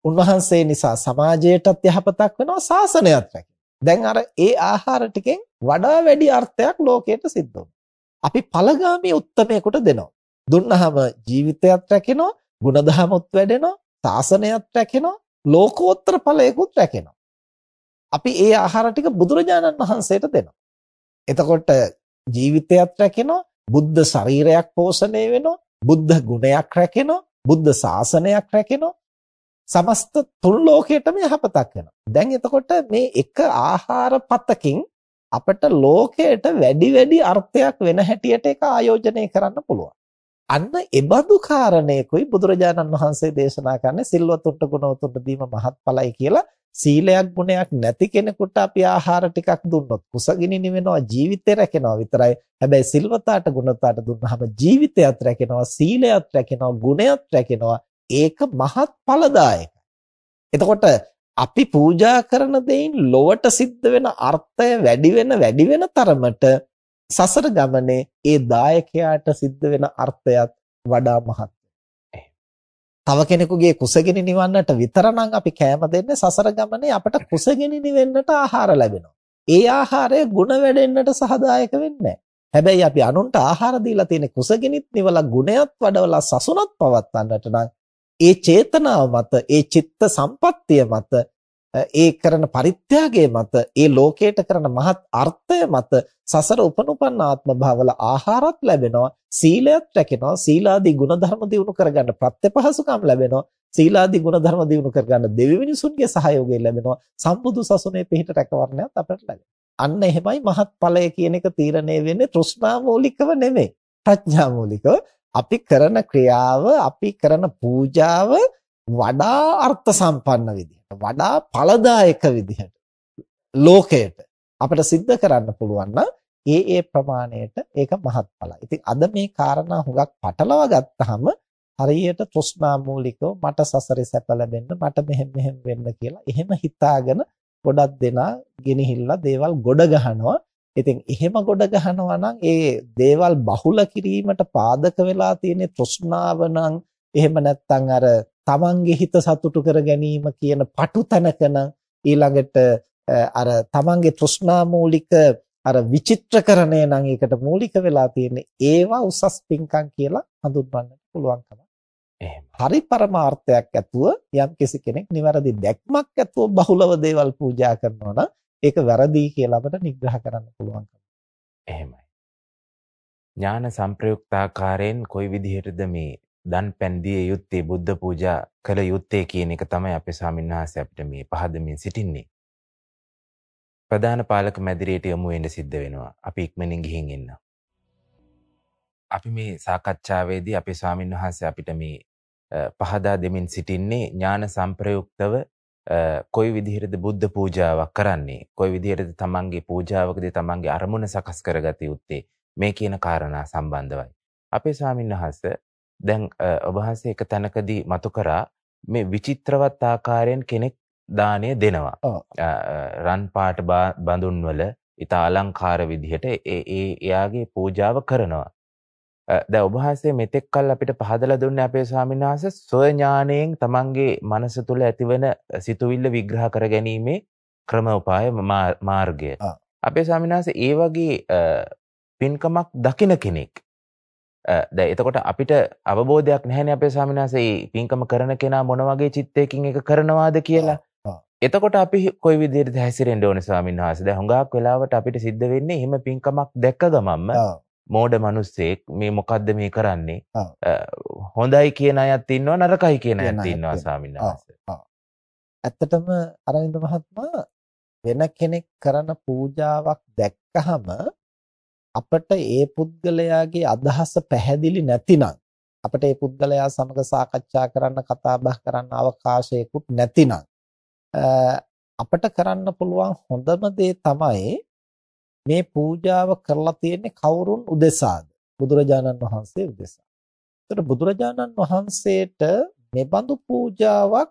උන්වහන්සේ නිසා සමාජයටත් යහපතක් වෙනවා ශාසනයත් රැකෙනවා. දැන් අර ඒ ආහාර ටිකෙන් වඩා වැඩි අර්ථයක් ලෝකයට සිද්ධ අපි ඵලගාමී උත්මයකට දෙනවා. දුන්නහම ජීවිතයත් රැකෙනවා, ගුණධර්මොත් වැඩෙනවා, ශාසනයත් රැකෙනවා, ලෝකෝත්තර ඵලයකුත් රැකෙනවා. අපි ඒ ආහාර ටික බුදුරජාණන් වහන්සේට දෙනවා. එතකොට ජීවිතයත් රැකෙනවා, බුද්ධ ශරීරයක් පෝෂණය වෙනවා, බුද්ධ ගුණයක් රැකෙනවා, බුද්ධ ශාසනයක් රැකෙනවා, සමස්ත තුන් ලෝකයටම යහපතක් වෙනවා. දැන් එතකොට මේ එක ආහාර පතකින් අපිට ලෝකයට වැඩි වැඩි අර්ථයක් වෙන හැටියට ඒක ආයෝජනය කරන්න පුළුවන්. අන්න එබඳු කාරණේකුයි බුදුරජාණන් වහන්සේ දේශනා කරන්නේ සිල්වතුන්ට ගුණවතුන්ට දීම මහත්ඵලයි කියලා සීලයක් ගුණයක් නැති කෙනෙකුට අපි ආහාර ටිකක් දුන්නොත් කුසගිනි නිවෙනවා ජීවිතේ රැකෙනවා විතරයි. හැබැයි සිල්වතාට ගුණතාට දුන්නාම ජීවිතයත් රැකෙනවා සීලයත් රැකෙනවා ගුණයත් රැකෙනවා ඒක මහත් ඵලදායකයි. එතකොට අපි පූජා කරන දෙයින් ලොවට සිද්ධ වෙන අර්ථය වැඩි වෙන වැඩි වෙන තරමට සසර ගමනේ ඒ දායකයාට සිද්ධ වෙන අර්ථයත් වඩා මහත් තව කෙනෙකුගේ කුසගිනි නිවන්නට විතරනම් අපි කෑම දෙන්නේ සසර ගමනේ අපට කුසගිනි නිවෙන්නට ආහාර ලැබෙනවා. ඒ ආහාරය ಗುಣ වැඩෙන්නට සහායක වෙන්නේ හැබැයි අපි අනුන්ට ආහාර දීලා තියෙන කුසගිනිත් නිවලා ගුණයත් වඩවලා සසුනත් පවත්වන්නට නම් ඒ චේතනාව මත ඒ චිත්ත සම්පත්තිය මත ඒ කරන පරිත්‍යාගය මත ඒ ලෝකයට කරන මහත් අර්ථය මත සසර උපනුපන්න ආත්ම භාවවල ආහාරත් ලැබෙනවා සීලයත් රැකෙනවා සීලාදී ගුණධර්ම දිනු කරගන්න ප්‍රත්‍යපහසුකම් ලැබෙනවා සීලාදී ගුණධර්ම දිනු කරගන්න දෙවි මිනිසුන්ගේ සහයෝගය ලැබෙනවා සම්බුදු සසුනේ පිහිට රැකවරණයත් අපට ලැබෙනවා. අන්න එහෙමයි මහත් ඵලය කියන එක තීරණය වෙන්නේ තෘෂ්ණා මූලිකව නෙමෙයි ප්‍රඥා මූලිකව අපි කරන ක්‍රියාව අපි කරන පූජාව වඩා අර්ථ සම්පන්න විදිහට වඩා ඵලදායක විදිහට ලෝකයට අපිට सिद्ध කරන්න පුළුවන් නම් ඒ ඒ ප්‍රමාණයට ඒක මහත්ඵලයි. ඉතින් අද මේ කාරණා හුඟක් පටලවා ගත්තාම හරියට තෘෂ්ණා මූලිකව මට සසරේ සැප ලැබෙන්න මට මෙහෙම මෙහෙම වෙන්න කියලා එහෙම හිතාගෙන ගොඩක් දෙනා ගෙනහිල්ලා දේවල් ගොඩ ගහනවා. ඉතින් එහෙම ගොඩ ගහනවා නම් ඒ දේවල් බහුල කිරීමට පාදක වෙලා තියෙන තෘෂ්ණාව නම් එහෙම නැත්නම් අර තමන්ගේ හිත සතුටු කර ගැනීම කියන පටු තැනක ඊළඟට අර තමන්ගේ තෘෂ්ණා මූලික අර විචිත්‍රකරණය නම් ඒකට මූලික වෙලා තියෙන්නේ ඒවා උසස් පින්කම් කියලා හඳුන්වන්නට පුළුවන්කම. එහෙම. හරි පරමාර්ථයක් ඇතුව යම් කෙනෙක් නිවැරදි දැක්මක් ඇතුව බහුලව දේවල් පූජා කරනවා නම් ඒක වැරදි කියලා අපිට නිග්‍රහ කරන්න පුළුවන්කම. එහෙමයි. ඥාන සංප්‍රයුක්තාකාරයෙන් කොයි විදිහටද මේ දන් පැන් දිය යුත්තේ බුද්ධ පූජා කළ යුත්තේ කියන එක තමයි අපේ ස්වාමීන් වහන්සේ අපිට මේ පහදමින් සිටින්නේ. ප්‍රධාන පාලක මැදිරියට යොමු වෙන්න සිද්ධ වෙනවා. අපි ඉක්මනින් ගිහින් එන්න. අපි මේ සාකච්ඡාවේදී අපේ ස්වාමීන් වහන්සේ අපිට මේ පහදා දෙමින් සිටින්නේ ඥාන සංප්‍රයුක්තව කොයි විදිහටද බුද්ධ පූජාවක් කරන්නේ කොයි විදිහටද තමන්ගේ පූජාවකදී තමන්ගේ අරමුණ සකස් කරගත යුත්තේ මේ කියන කාරණා සම්බන්ධවයි. අපේ ස්වාමීන් වහන්සේ දැන් ඔබ වහන්සේ එක තැනකදී මතු කරා මේ විචිත්‍රවත් ආකාරයෙන් කෙනෙක් දාණය දෙනවා. රන් පාට බඳුන් වල ඊට අලංකාර විදිහට ඒ ඒ එයාගේ පූජාව කරනවා. දැන් ඔබ වහන්සේ මෙතෙක් කල් අපිට පහදලා දුන්නේ අපේ ස්වාමීන් වහන්සේ සොය ඥාණයෙන් තමන්ගේ මනස තුල ඇතිවන සිතුවිල්ල විග්‍රහ කර ගැනීමේ ක්‍රමෝපාය මාර්ගය. අපේ ස්වාමීන් වහන්සේ ඒ වගේ පින්කමක් දකින කෙනෙක් දැන් එතකොට අපිට අවබෝධයක් නැහැනේ අපේ ස්වාමීන් වහන්සේ පින්කම කරන කෙනා මොන වගේ චිත්තයකින් ඒක කරනවාද කියලා. එතකොට අපි කොයි විදිහටද හැසිරෙන්න ඕනේ ස්වාමීන් වහන්සේ? දැන් හුඟක් වෙලාවට අපිට සිද්ධ වෙන්නේ එහෙම පින්කමක් දැක්ක ගමන්ම මෝඩ මිනිස්සෙක් මේ මොකද්ද මේ කරන්නේ? හොඳයි කියන අයත් ඉන්නවා නරකයි කියන අයත් ඉන්නවා ස්වාමීන් වහන්සේ. ඇත්තටම අරවින්ද මහත්මයා වෙන කෙනෙක් කරන පූජාවක් දැක්කහම අපට ඒ පුද්ගලයාගේ අදහස පැහැදිලි නැතිනම් අපිට මේ පුද්ගලයා සමග සාකච්ඡා කරන්න කතා බහ කරන්න අවකාශයකුත් නැතිනම් අපිට කරන්න පුළුවන් හොඳම දේ තමයි මේ පූජාව කරලා තියෙන්නේ කවුරුන් උදෙසාද බුදුරජාණන් වහන්සේ උදෙසා. ඒතර බුදුරජාණන් වහන්සේට මෙබඳු පූජාවක්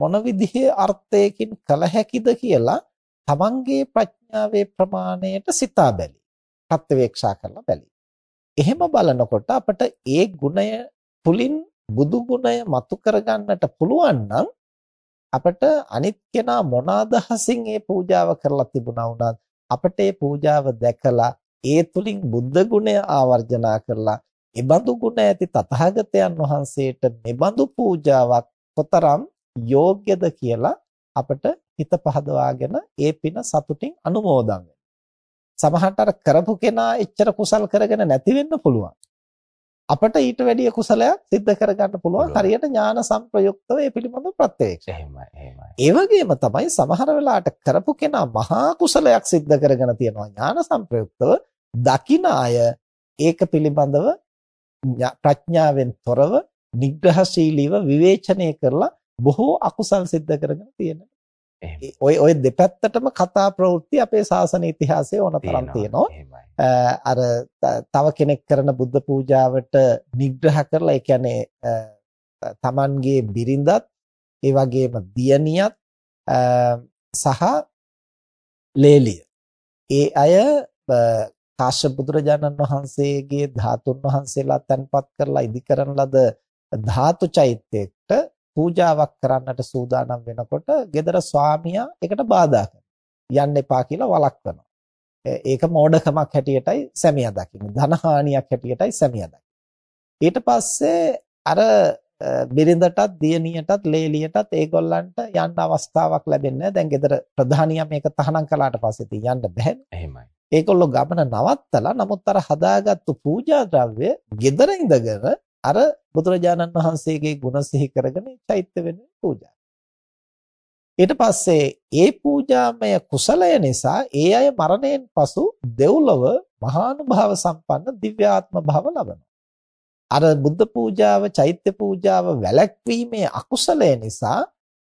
මොන විදිහේ අර්ථයකින් කළ හැකිද කියලා තමන්ගේ ප්‍රඥාවේ ප්‍රමාණයට සිතා බැලී ප්‍රත්‍යවේක්ෂා කරලා බැලී. එහෙම බලනකොට අපට ඒ ගුණය තුලින් බුදු ගුණය මතු කරගන්නට පුළුවන් නම් අපට අනිත් කෙනා මොන අදහසින් මේ පූජාව කරලා තිබුණා වුණත් අපට මේ පූජාව දැකලා ඒ තුලින් බුද්ධ ගුණය ආවර්ජනා කරලා එබඳු ගුණ ඇති තථාගතයන් වහන්සේට මෙබඳු පූජාවක් කොතරම් යෝග්‍යද කියලා අපට හිත පහදවාගෙන ඒ පින සතුටින් අනුමෝදන් වෙනවා. සමහරට අර කරපු කෙනා එච්චර කුසල් කරගෙන නැති වෙන්න පුළුවන්. අපට ඊට වැඩිය කුසලයක් සිද්ධ කරගන්න පුළුවන් හරියට ඥාන සංප්‍රයුක්තව ඒ පිළිබඳව ප්‍රත්‍යක්ෂ. එහෙමයි එහෙමයි. ඒ වගේම තමයි සමහර වෙලාවට කරපු කෙනා මහා කුසලයක් සිද්ධ කරගෙන තියෙනවා ඥාන සංප්‍රයුක්තව දකින අය ඒක පිළිබඳව ප්‍රඥාවෙන් තොරව නිග්‍රහශීලීව විවේචනය කරලා බොහෝ අකුසල් සිද්ධ කරගෙන තියෙනවා. ඔය ඔය දෙපැත්තටම කතා ප්‍රවෘත්ති අපේ ශාසන ඉතිහාසයේ ඕනතරම් තියෙනවා. අර තව කෙනෙක් කරන බුද්ධ පූජාවට නිග්‍රහ කරලා ඒ කියන්නේ තමන්ගේ බිරිඳත් ඒ වගේම දියණියත් සහ ලේලිය. ඒ අය කාශ්‍යප බුදුරජාණන් වහන්සේගේ ධාතුන් වහන්සේලා තැන්පත් කරලා ඉදි කරන ලද ධාතු චෛත්‍යයට පූජාවක් කරන්නට සූදානම් වෙනකොට ගෙදර ස්වාමියා ඒකට බාධා යන්න එපා කියලා වළක්වනවා. ඒක මෝඩකමක් හැටියටයි සැමියා දකින්නේ. ධනහානියක් හැටියටයි සැමියා දකින්නේ. ඊට පස්සේ අර බිරිඳටත් දියණියටත් ලේලියටත් ඒගොල්ලන්ට යන්න අවස්ථාවක් ලැබෙන්නේ නැහැ. දැන් ගෙදර ප්‍රධානියා මේක තහනම් කළාට පස්සේ ඉතින් යන්න බැහැ. එහෙමයි. ඒගොල්ලෝ ගමන නවත්තලා නමුත් අර හදාගත්තු පූජා ද්‍රව්‍ය ගෙදර ඉඳගෙන අර බුදුරජාණන් වහන්සේගේ ගුණ සිහි කරගෙන චෛත්‍ය වෙනුවෙන් පූජා ඊට පස්සේ ඒ පූජාමය කුසලය නිසා ඒ අය මරණයෙන් පසු දෙව්ලොව මහානුභාව සම්පන්න දිව්‍යාත්ම භව ලබනවා. අර බුද්ධ පූජාව, චෛත්‍ය පූජාව වැළැක්වීමේ අකුසලය නිසා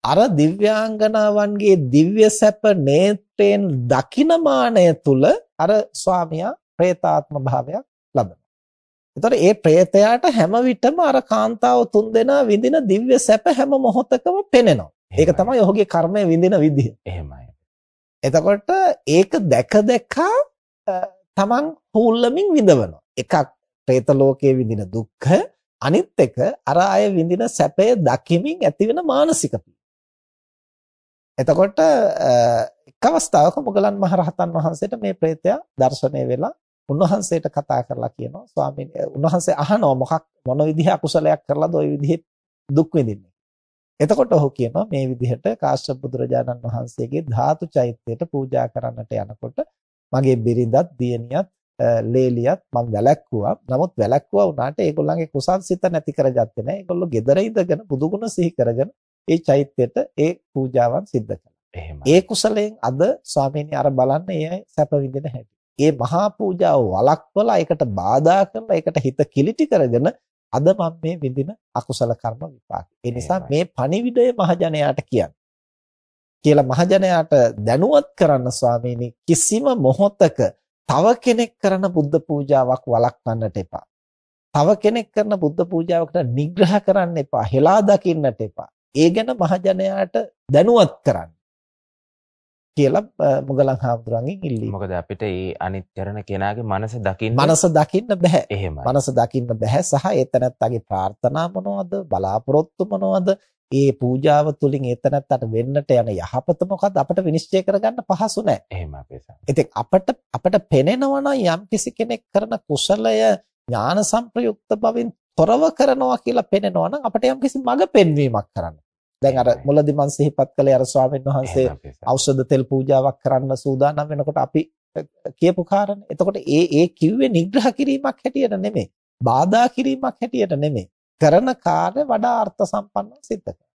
අර දිව්‍යාංගනාවන්ගේ දිව්‍ය සැප නේත්‍රයෙන් දකින මානය තුල අර ස්වාමියා പ്രേතාත්ම භාවයක් ලබනවා. එතකොට ඒ പ്രേතයාට හැම විටම අර කාන්තාව තුන් දෙනා විඳින දිව්‍ය සැප හැම මොහොතකම පෙනෙනවා. ඒක තමයි ඔහුගේ කර්මය විඳින විදිහ. එහෙමයි. එතකොට ඒක දැක දැක තමන් හූල්ලමින් විඳවනවා. එකක් പ്രേත ලෝකයේ විඳින දුක්ඛ අනිත් එක අර අය විඳින සැපය දකිමින් ඇතිවෙන මානසික එතකොට එක් අවස්ථාවක මොගලන් මහරහතන් වහන්සේට මේ പ്രേතයා දැర్శණය වෙලා උන්වහන්සේට කතා කරලා කියනවා ස්වාමීන් උන්වහන්සේ අහනවා මොකක් මොන විදිහ අකුසලයක් කරලාද ওই විදිහේ දුක් විඳින්නේ. එතකොට ඔහු කියනවා මේ විදිහට කාශ්‍යප බුදුරජාණන් වහන්සේගේ ධාතු චෛත්‍යයට පූජා කරන්නට යනකොට මගේ බිරිඳත් දියණියත් ලේලියත් මම වැළැක්කුවා. නමුත් වැළැක්කුවා වුණාට ඒගොල්ලන්ගේ කුසල්සිත නැති කරගත්තේ නැහැ. ඒගොල්ලෝ gedara ඉඳගෙන බුදුගුණ සිහි කරගෙන ඒ චෛත්‍යයට ඒ පූජාවන් සිද්ධ කළා. ඒ කුසලයෙන් අද ස්වාමීනි අර බලන්න ඒ සැප විඳින හැටි. ඒ මහා පූජාව වළක්වලා ඒකට බාධා කරලා ඒකට හිත කිලිටි කරගෙන අද මම මේ විඳින අකුසල කර්ම විපාක. ඒ නිසා මේ පණිවිඩය මහජනයාට කියන්න. කියලා මහජනයාට දැනුවත් කරන්න ස්වාමීනි කිසිම මොහොතක තව කෙනෙක් කරන බුද්ධ පූජාවක් වළක්වන්නට එපා. තව කෙනෙක් කරන බුද්ධ පූජාවකට නිග්‍රහ කරන්න එපා. හෙලා දකින්නට එපා. ඒ ගැන මහජනයාට දැනුවත් කරන්න කියලා මුගලන් හාමුදුරන්ගෙන් ඉල්ලීම. මොකද අපිට මේ අනිත් කරන කෙනාගේ මනස දකින්න මනස දකින්න බෑ. එහෙමයි. මනස දකින්න බෑ සහ ඒතනත්තගේ ප්‍රාර්ථනා මොනවද? බලාපොරොත්තු මොනවද? ඒ පූජාව තුලින් ඒතනත්තට වෙන්නට යන යහපත මොකක්ද අපිට විනිශ්චය කරගන්න පහසු නෑ. එහෙම අපේ සම. ඉතින් අපිට අපිට පෙනෙනවා නම් යම් කිසි කෙනෙක් කරන කුසලය ඥාන සංප්‍රයුක්ත බවින් තොරව කරනවා කියලා පෙනෙනවා නම් අපිට යම් කිසි මඟ පෙන්වීමක් කරන්න. දැන් අර මුලදී මම සිහිපත් කළේ අර ස්වාමීන් වහන්සේ ඖෂධ තෙල් පූජාවක් කරන්න සූදානම් වෙනකොට අපි කියපු කාරණේ. එතකොට ඒ ඒ කිව්වේ නිග්‍රහ කිරීමක් හැටියට නෙමෙයි. බාධා කිරීමක් හැටියට නෙමෙයි. කරන කාර්ය වඩා අර්ථ සම්පන්නව සිද්ධ කරනවා.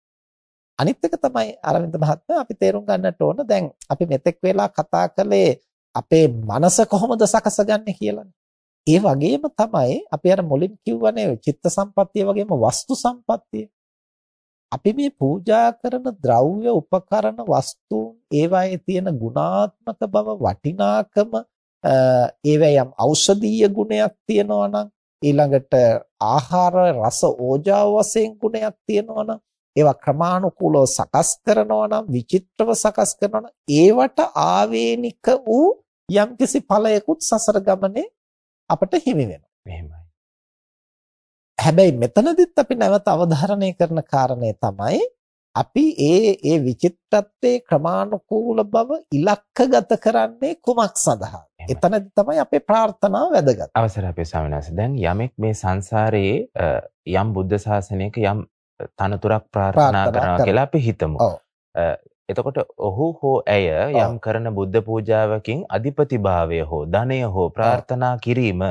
අනිත් එක තමයි අරවින්ද මහත්මයා අපි තේරුම් ගන්නට ඕන දැන් අපි මෙතෙක් වෙලා කතා කළේ අපේ මනස කොහොමද සකසගන්නේ කියලානේ. ඒ වගේම තමයි අපි අර මුලින් කිව්වනේ චිත්ත සම්පත්තිය වගේම වස්තු සම්පත්තිය. අපි මේ පූජා කරන ද්‍රව්‍ය උපකරණ වස්තුන් ඒවායේ තියෙන ගුණාත්මක බව වටිනාකම ඒවා යම් ඖෂධීය ගුණයක් තියෙනවා නම් ඊළඟට ආහාර රස ඕජාව වශයෙන් ගුණයක් තියෙනවා නම් ඒවා ක්‍රමානුකූලව සකස් කරනවා නම් විචිත්‍රව සකස් කරනවා නම් ඒවට ආවේනික වූ යම්කිසි ඵලයකුත් සසර ගමනේ අපට හිමි වෙනවා. එහෙමයි. හැබැයි මෙතනදිත් අපි නැවත අවධාරණය කරන කාරණේ තමයි අපි ඒ ඒ විචිත්‍රත්වයේ ක්‍රමානුකූල බව ඉලක්කගත කරන්නේ කුමක් සඳහා? එතනදි තමයි අපේ ප්‍රාර්ථනාව වැදගත්. අවසර අපේ ස්වාමීන් වහන්සේ දැන් යමෙක් මේ සංසාරයේ යම් බුද්ධ ශාසනයක යම් තනතුරක් ප්‍රාර්ථනා කරනවා කියලා අපි හිතමු. එතකොට ඔහු හෝ ඇය යම් කරන බුද්ධ පූජාවකින් අධිපතිභාවය හෝ ධනය හෝ ප්‍රාර්ථනා කිරීම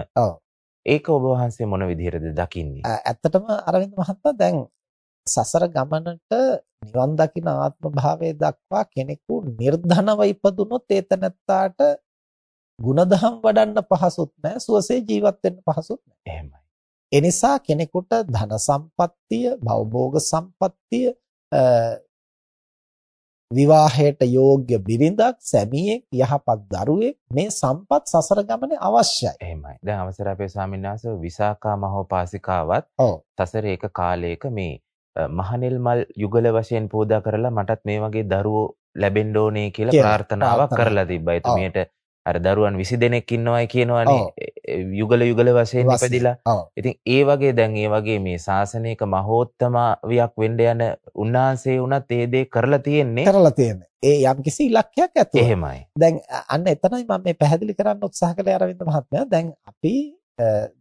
ඒක ඔබ වහන්සේ මොන විදිහටද දකින්නේ? ඇත්තටම අරවින්ද මහත්තයා දැන් සසර ගමනට නිවන් දකින ආත්ම භාවයේ දක්වා කෙනෙකු නිර්ධනව ඉපදුනොත් ඒතනත්තාට ಗುಣධම් වඩන්න පහසුත් නැහැ සුවසේ ජීවත් වෙන්න පහසුත් නැහැ. එහෙමයි. ඒ නිසා කෙනෙකුට ධන සම්පත්තිය, භවභෝග සම්පත්තිය, විවාහයට යෝග්‍ය බිරිඳක්, සැමියෙක්, යහපත් දරුවෙක් මේ සම්පත් සසර ගමනේ අවශ්‍යයි. එහෙමයි. දැන් අවසර අපේ ස්වාමීන් වහන්සේ විසාකා මහෝපාසිකාවත් සසර එක කාලයක මේ මහනෙල් මල් යුගල වශයෙන් පූජා කරලා මටත් මේ වගේ දරුවෝ ලැබෙන්න ඕනේ කියලා ප්‍රාර්ථනාවක් කරලා තිබ්බා. එතුමියට අර දරුවන් 20 දෙනෙක් ඉන්නවයි කියනවනේ යුගල යුගල වශයෙන් ඉපදිලා. ඉතින් ඒ වගේ දැන් ඒ වගේ මේ ශාසනික මහෝත්තමවියක් වෙන්න යන උන්වහන්සේ උනත් ඒ දේ කරලා තියෙන්නේ. කරලා තියෙන්නේ. ඒ යම්කිසි ඉලක්කයක් ඇතුව. එහෙමයි. දැන් අන්න එතනයි මම මේ පැහැදිලි කරන්න උත්සාහ කළේ අරවින්ද මහත්මයා. දැන් අපි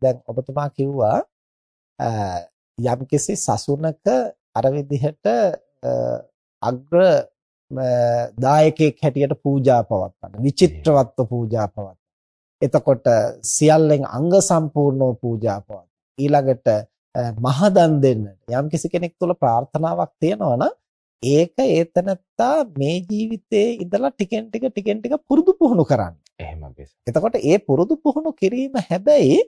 දැන් ඔබතුමා කිව්වා යම්කිසි සසුනක අර විදිහට අග්‍ර දායකයෙක් හැටියට පූජා පවත්වන්න විචිත්‍රවත්ව පූජා පවත්වන්න එතකොට සියල්ලෙන් අංග සම්පූර්ණව පූජා පවත්වන්න ඊළඟට මහදන් දෙන්න යම්කිසි කෙනෙක් තුළ ප්‍රාර්ථනාවක් තියෙනවා නම් ඒක ඒතනත්තා මේ ජීවිතයේ ඉඳලා ටිකෙන් ටික ටිකෙන් ටික පුරුදු පුහුණු කරන්න. එහෙම බෙස. එතකොට ඒ පුරුදු පුහුණු කිරීම හැබැයි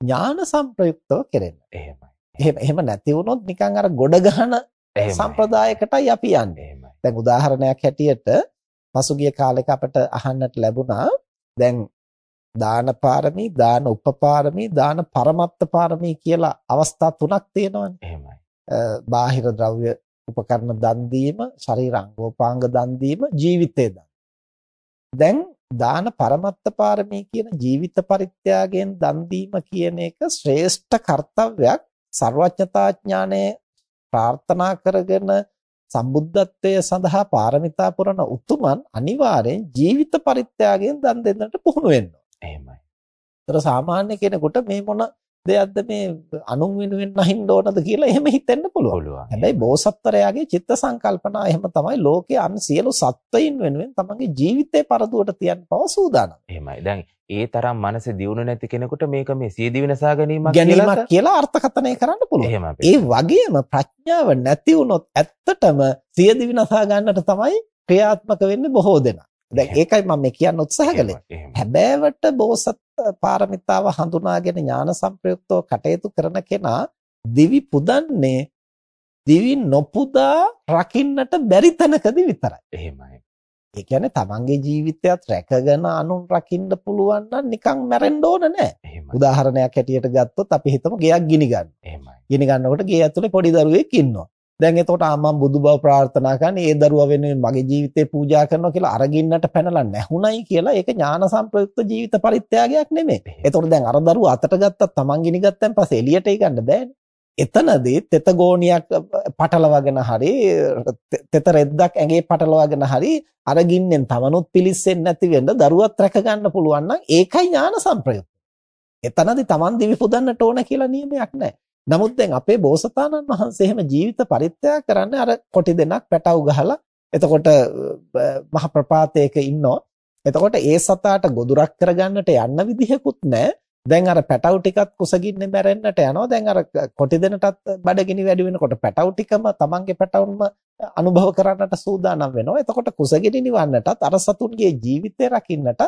ඥාන සංප්‍රයුක්තව කෙරෙන්න. එහෙමයි. එහෙම එහෙම නැති වුණොත් නිකන් අර ගොඩ ගහන සම්ප්‍රදායකටයි අපි යන්නේ. දැන් උදාහරණයක් හැටියට පසුගිය කාලෙක අපිට අහන්නට ලැබුණා දැන් දාන පාරමී, දාන උපපාරමී, දාන පරමත්ත පාරමී කියලා අවස්ථා තුනක් තියෙනවානේ. එහෙමයි. බාහිර ද්‍රව්‍ය උපකරණ දන් දීම, ශරීරාංගෝපාංග දන් දීම, ජීවිතේ දන්. දැන් දාන පරමත්ත පාරමී කියන ජීවිත පරිත්‍යාගයෙන් දන් දීම කියන එක ශ්‍රේෂ්ඨ කර්තව්‍යයක් ਸਰවඥතා ඥානයේ ප්‍රාර්ථනා කරගෙන සම්බුද්ධත්වයේ සඳහා පාරමිතා පුරන උතුමන් අනිවාර්යෙන් ජීවිත පරිත්‍යාගයෙන් දන් දෙන්නට පුහුණු වෙන්න එහෙමයි. ඒතර සාමාන්‍ය කෙනෙකුට මේ මොන දෙයක්ද මේ අනුන් වෙනුවෙන් නැහින්න ඕනද කියලා එහෙම හිතෙන්න පුළුවන්. හැබැයි බෝසත්තරයාගේ චිත්ත සංකල්පනා එහෙම තමයි ලෝකයේ අන් සියලු සත්වයින් වෙනුවෙන් තමන්ගේ ජීවිතේ පරදුවට තියන්න පව සූදානම්. එහෙමයි. දැන් ඒ තරම් මනස දියුණු නැති කෙනෙකුට මේක මේ සියදි විනසා ගැනීමක් ගැනීමක් කියලා අර්ථකථනය කරන්න පුළුවන්. ඒ වගේම ප්‍රඥාව නැති වුණොත් ඇත්තටම සියදි විනසා ගන්නට තමයි ක්‍රියාත්මක වෙන්නේ බොහෝ දෙනා. දැන් ඒකයි මම මේ කියන්න උත්සාහ කළේ. හැබෑවට බෝසත් පාරමිතාව හඳුනාගෙන ඥාන සංප්‍රයුක්තව කටයුතු කරන කෙනා දිවි පුදන්නේ දිවි නොපුදා රකින්නට බැරි තැනකදී විතරයි. එහෙමයි. ඒ කියන්නේ තමන්ගේ ජීවිතයත් රැකගෙන අනුන් රකින්න පුළුවන් නම් නිකන් මැරෙන්න ඕන නෑ. උදාහරණයක් හැටියට ගත්තොත් අපි හිතමු ගෙයක් ගිනි ගන්න. එහෙමයි. ගිනි ගන්නකොට ගේ ඇතුලේ පොඩි දරුවෙක් ඉන්නවා. දැන් එතකොට මම බුදු බව ප්‍රාර්ථනා කරන්නේ ඒ දරුවා වෙනුවෙන් මගේ ජීවිතේ පූජා කරනවා කියලා අරගින්නට පැනලා නැහුණයි කියලා ඒක ඥාන සම්ප්‍රයුක්ත ජීවිත පරිත්‍යාගයක් නෙමෙයි. එතකොට දැන් අර දරුවා අතට ගත්තත් Taman ගිනි ගත්තන් පස්සේ එළියට ගන්න බෑනේ. එතනදී තෙත ගෝණියක් පටලවාගෙන හරි තෙත රෙද්දක් ඇඟේ පටලවාගෙන හරි අර ගින්නෙන් තමනුත් පිලිස්සෙන්නේ නැති වෙන්න දරුවත් රැක ගන්න පුළුවන් නම් ඒකයි ඥාන සම්ප්‍රයුක්ත. එතනදී Taman දිවි පුදන්නට ඕන කියලා නියමයක් නැහැ. නමුත් දැන් අපේ බෝසතාණන් වහන්සේ එහෙම ජීවිත පරිත්‍යාග කරන්නේ අර කොටි දෙනක් පැටව ගහලා එතකොට මහ ප්‍රපාතයක ඉන්නවා. එතකොට ඒ සතාට ගොදුරක් කරගන්නට යන්න විදිහකුත් නැහැ. දැන් අර පැටවු ටිකත් කුසගින්නේ මැරෙන්නට යනවා. දැන් අර කොටි දෙනටත් බඩගිනි වැඩි වෙනකොට පැටවු ටිකම තමන්ගේ පැටවුන්ම අනුභව කරන්නට සූදානම් වෙනවා. එතකොට කුසගිනි නිවන්නටත් අර සතුන්ගේ ජීවිතය රකින්නට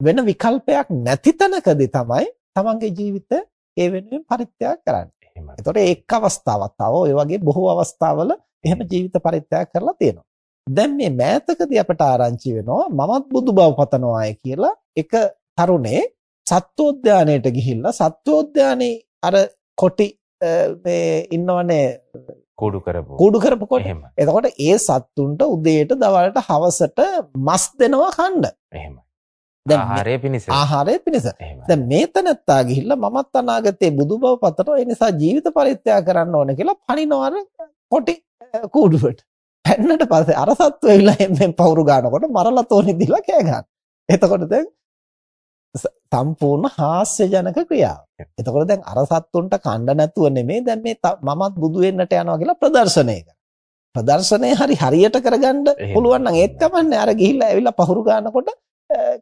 වෙන විකල්පයක් නැති තැනකදී තමයි තමන්ගේ ජීවිතය ඒ වෙනුවෙන් පරිත්‍යාග කරන්නේ. එහෙමයි. එතකොට එක් අවස්ථාවක් තව ඔය වගේ බොහෝ අවස්ථාවල එහෙම ජීවිත පරිත්‍යාග කරලා තියෙනවා. දැන් මේ මෑතකදී අපට ආරංචි වෙනවා මමත් බුදු බව පතනවාය කියලා එක තරුණේ සත්වෝද්‍යානයට ගිහිල්ලා සත්වෝද්‍යානේ අර කොටි මේ ඉන්නවනේ කූඩු කරපු. කූඩු කරපු කොට. එතකොට ඒ සත්තුන්ට උදේට දවල්ට හවසට මස් දෙනවා කන්න. එහෙමයි. දැන් ආහාරය පිණිස. ආහාරය පිණිස. දැන් මේ තනත්තා ගිහිල්ලා මමත් අනාගතේ බුදු බව පතනවා ඒ නිසා ජීවිත පරිත්‍යාග කරන්න ඕන කියලා පණිනවා අර කොටි කූඩුවට. පැන්නට පස්සේ අර සත්තු ඇවිල්ලා එම්ෙන් පවුරු ගන්නකොට මරලා තෝනි දීලා කෑ ගන්න. එතකොට දැන් සම්පූර්ණ හාස්‍යජනක ක්‍රියාව. එතකොට දැන් අර සත්තුන්ට කණ්ඩ නැතුව නෙමෙයි දැන් මේ මමත් බුදු වෙන්නට යනවා කියලා ප්‍රදර්ශනය කරනවා. ප්‍රදර්ශනය හරි හරියට කරගන්න. පුළුවන් නම් ඒත් කමන්නේ අර ගිහිල්ලා ඇවිල්ලා පහුරු ගන්නකොට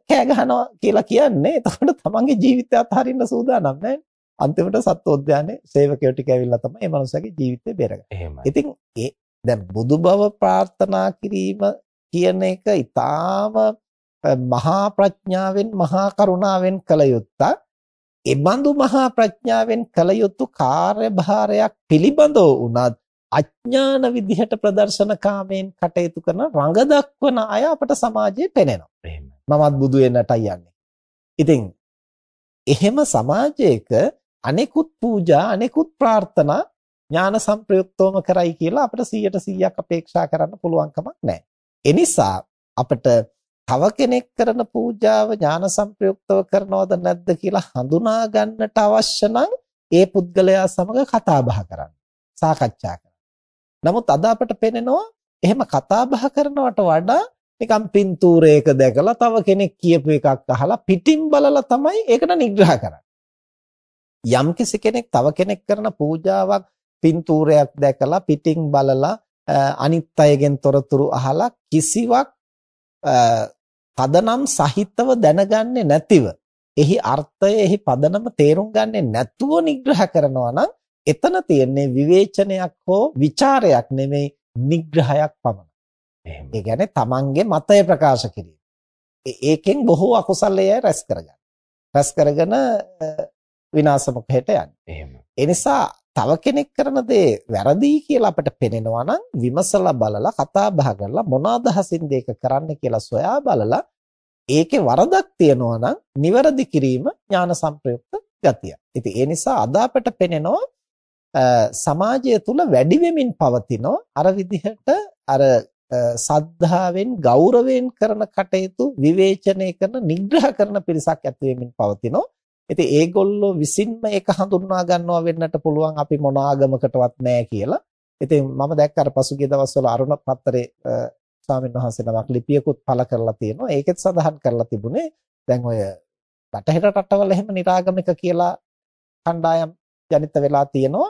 කෑ ගහනවා කියලා කියන්නේ එතකොට තමන්ගේ ජීවිතය අත්හරින්න සූදානම් නැහැ. අන්තිමට සත්වෝද්‍යානයේ සේවකයෝ ටික ඇවිල්ලා තමයි මේ මනුස්සයාගේ ජීවිතය බේරගන්නේ. ඉතින් ඒ දැන් බුදු බව ප්‍රාර්ථනා කිරීම කියන එක ඊටාම මහා ප්‍රඥාවෙන් මහා කරුණාවෙන් කළ යුත්තා. එබඳු මහා ප්‍රඥාවෙන් කළ යුතු කාර්යභාරයක් පිළිබඳව උනත් අඥාන විදිහට ප්‍රදර්ශන කාමයෙන් කටයුතු කරන රඟ දක්වන අය අපට සමාජයේ පෙනෙනවා. එහෙමයි. මමත් බුදු වෙන්නටයි යන්නේ. ඉතින් එහෙම සමාජයක අනෙකුත් පූජා අනෙකුත් ප්‍රාර්ථනා ඥාන සංප්‍රයුක්තවම කරයි කියලා අපිට 100%ක් අපේක්ෂා කරන්න පුළුවන් කමක් නැහැ. ඒ නිසා අපිට තව කෙනෙක් කරන පූජාව ඥාන සංප්‍රයුක්තව කරනවද නැද්ද කියලා හඳුනා ගන්නට අවශ්‍ය නම් ඒ පුද්ගලයා සමග කතා බහ කරන්න. සාකච්ඡා කරන්න. නමුත් අද අපිට පෙනෙනවා එහෙම කතා බහ කරනවට වඩා නිකම් පින්තූරයක දැකලා තව කෙනෙක් කියපු එකක් අහලා පිටින් බලලා තමයි ඒකට නිග්‍රහ කරන්නේ. යම්කිසි කෙනෙක් තව කෙනෙක් කරන පූජාවක් පින්තූරයක් දැකලා පිටින් බලලා අ, අනිත් අයගෙන් තොරතුරු අහලා කිසිවක් අ, පදනම් සහිතව දැනගන්නේ නැතිව එහි අර්ථය එහි පදනම තේරුම් ගන්නේ නැතුව නිග්‍රහ කරනවා නම් එතන තියෙන්නේ විවේචනයක් හෝ ਵਿਚාරයක් නෙමෙයි නිග්‍රහයක් පමණයි. ඒ කියන්නේ තමන්ගේ මතය ප්‍රකාශ කිරීම. ඒකෙන් බොහෝ අකුසලය රැස් කරගන්න. රැස් කරගෙන අ, විනාශමුඛයට යන්නේ. එහෙමයි. ඒ නිසා තව කෙනෙක් කරන දේ වැරදි කියලා අපිට පෙනෙනවා නම් විමසලා බලලා කතා බහ කරලා මොන අදහසින්ද ඒක කරන්න කියලා සොයා බලලා ඒකේ වරදක් තියෙනවා නම් නිවැරදි කිරීම ඥාන සංප්‍රයුක්ත ගතිය. ඉතින් ඒ නිසා අද අපිට පෙනෙනවා අ, සමාජය තුල වැඩි වෙමින් පවතින අර විදිහට අර අ, සද්ධාවෙන් ගෞරවයෙන් කරන කටයුතු විවේචනය කරන නිග්‍රහ කරන පිරිසක් ඇති වෙමින් පවතිනවා. ඉතින් ඒගොල්ලෝ විසින්ම ඒක හඳුන්වා ගන්නවා වෙන්නට පුළුවන් අපි මොන ආගමකටවත් නැහැ කියලා. ඉතින් මම දැක්ක අර පසුගිය දවස්වල අරුණ පත්තරේ ස්වාමීන් වහන්සේ නමක් ලිපියකුත් පළ කරලා තියෙනවා. ඒකෙත් සඳහන් කරලා තිබුණේ දැන් ඔය බටහිර රටවල එහෙම නිරාගමික කියලා කණ්ඩායම් ජනිත වෙලා තියෙනවා.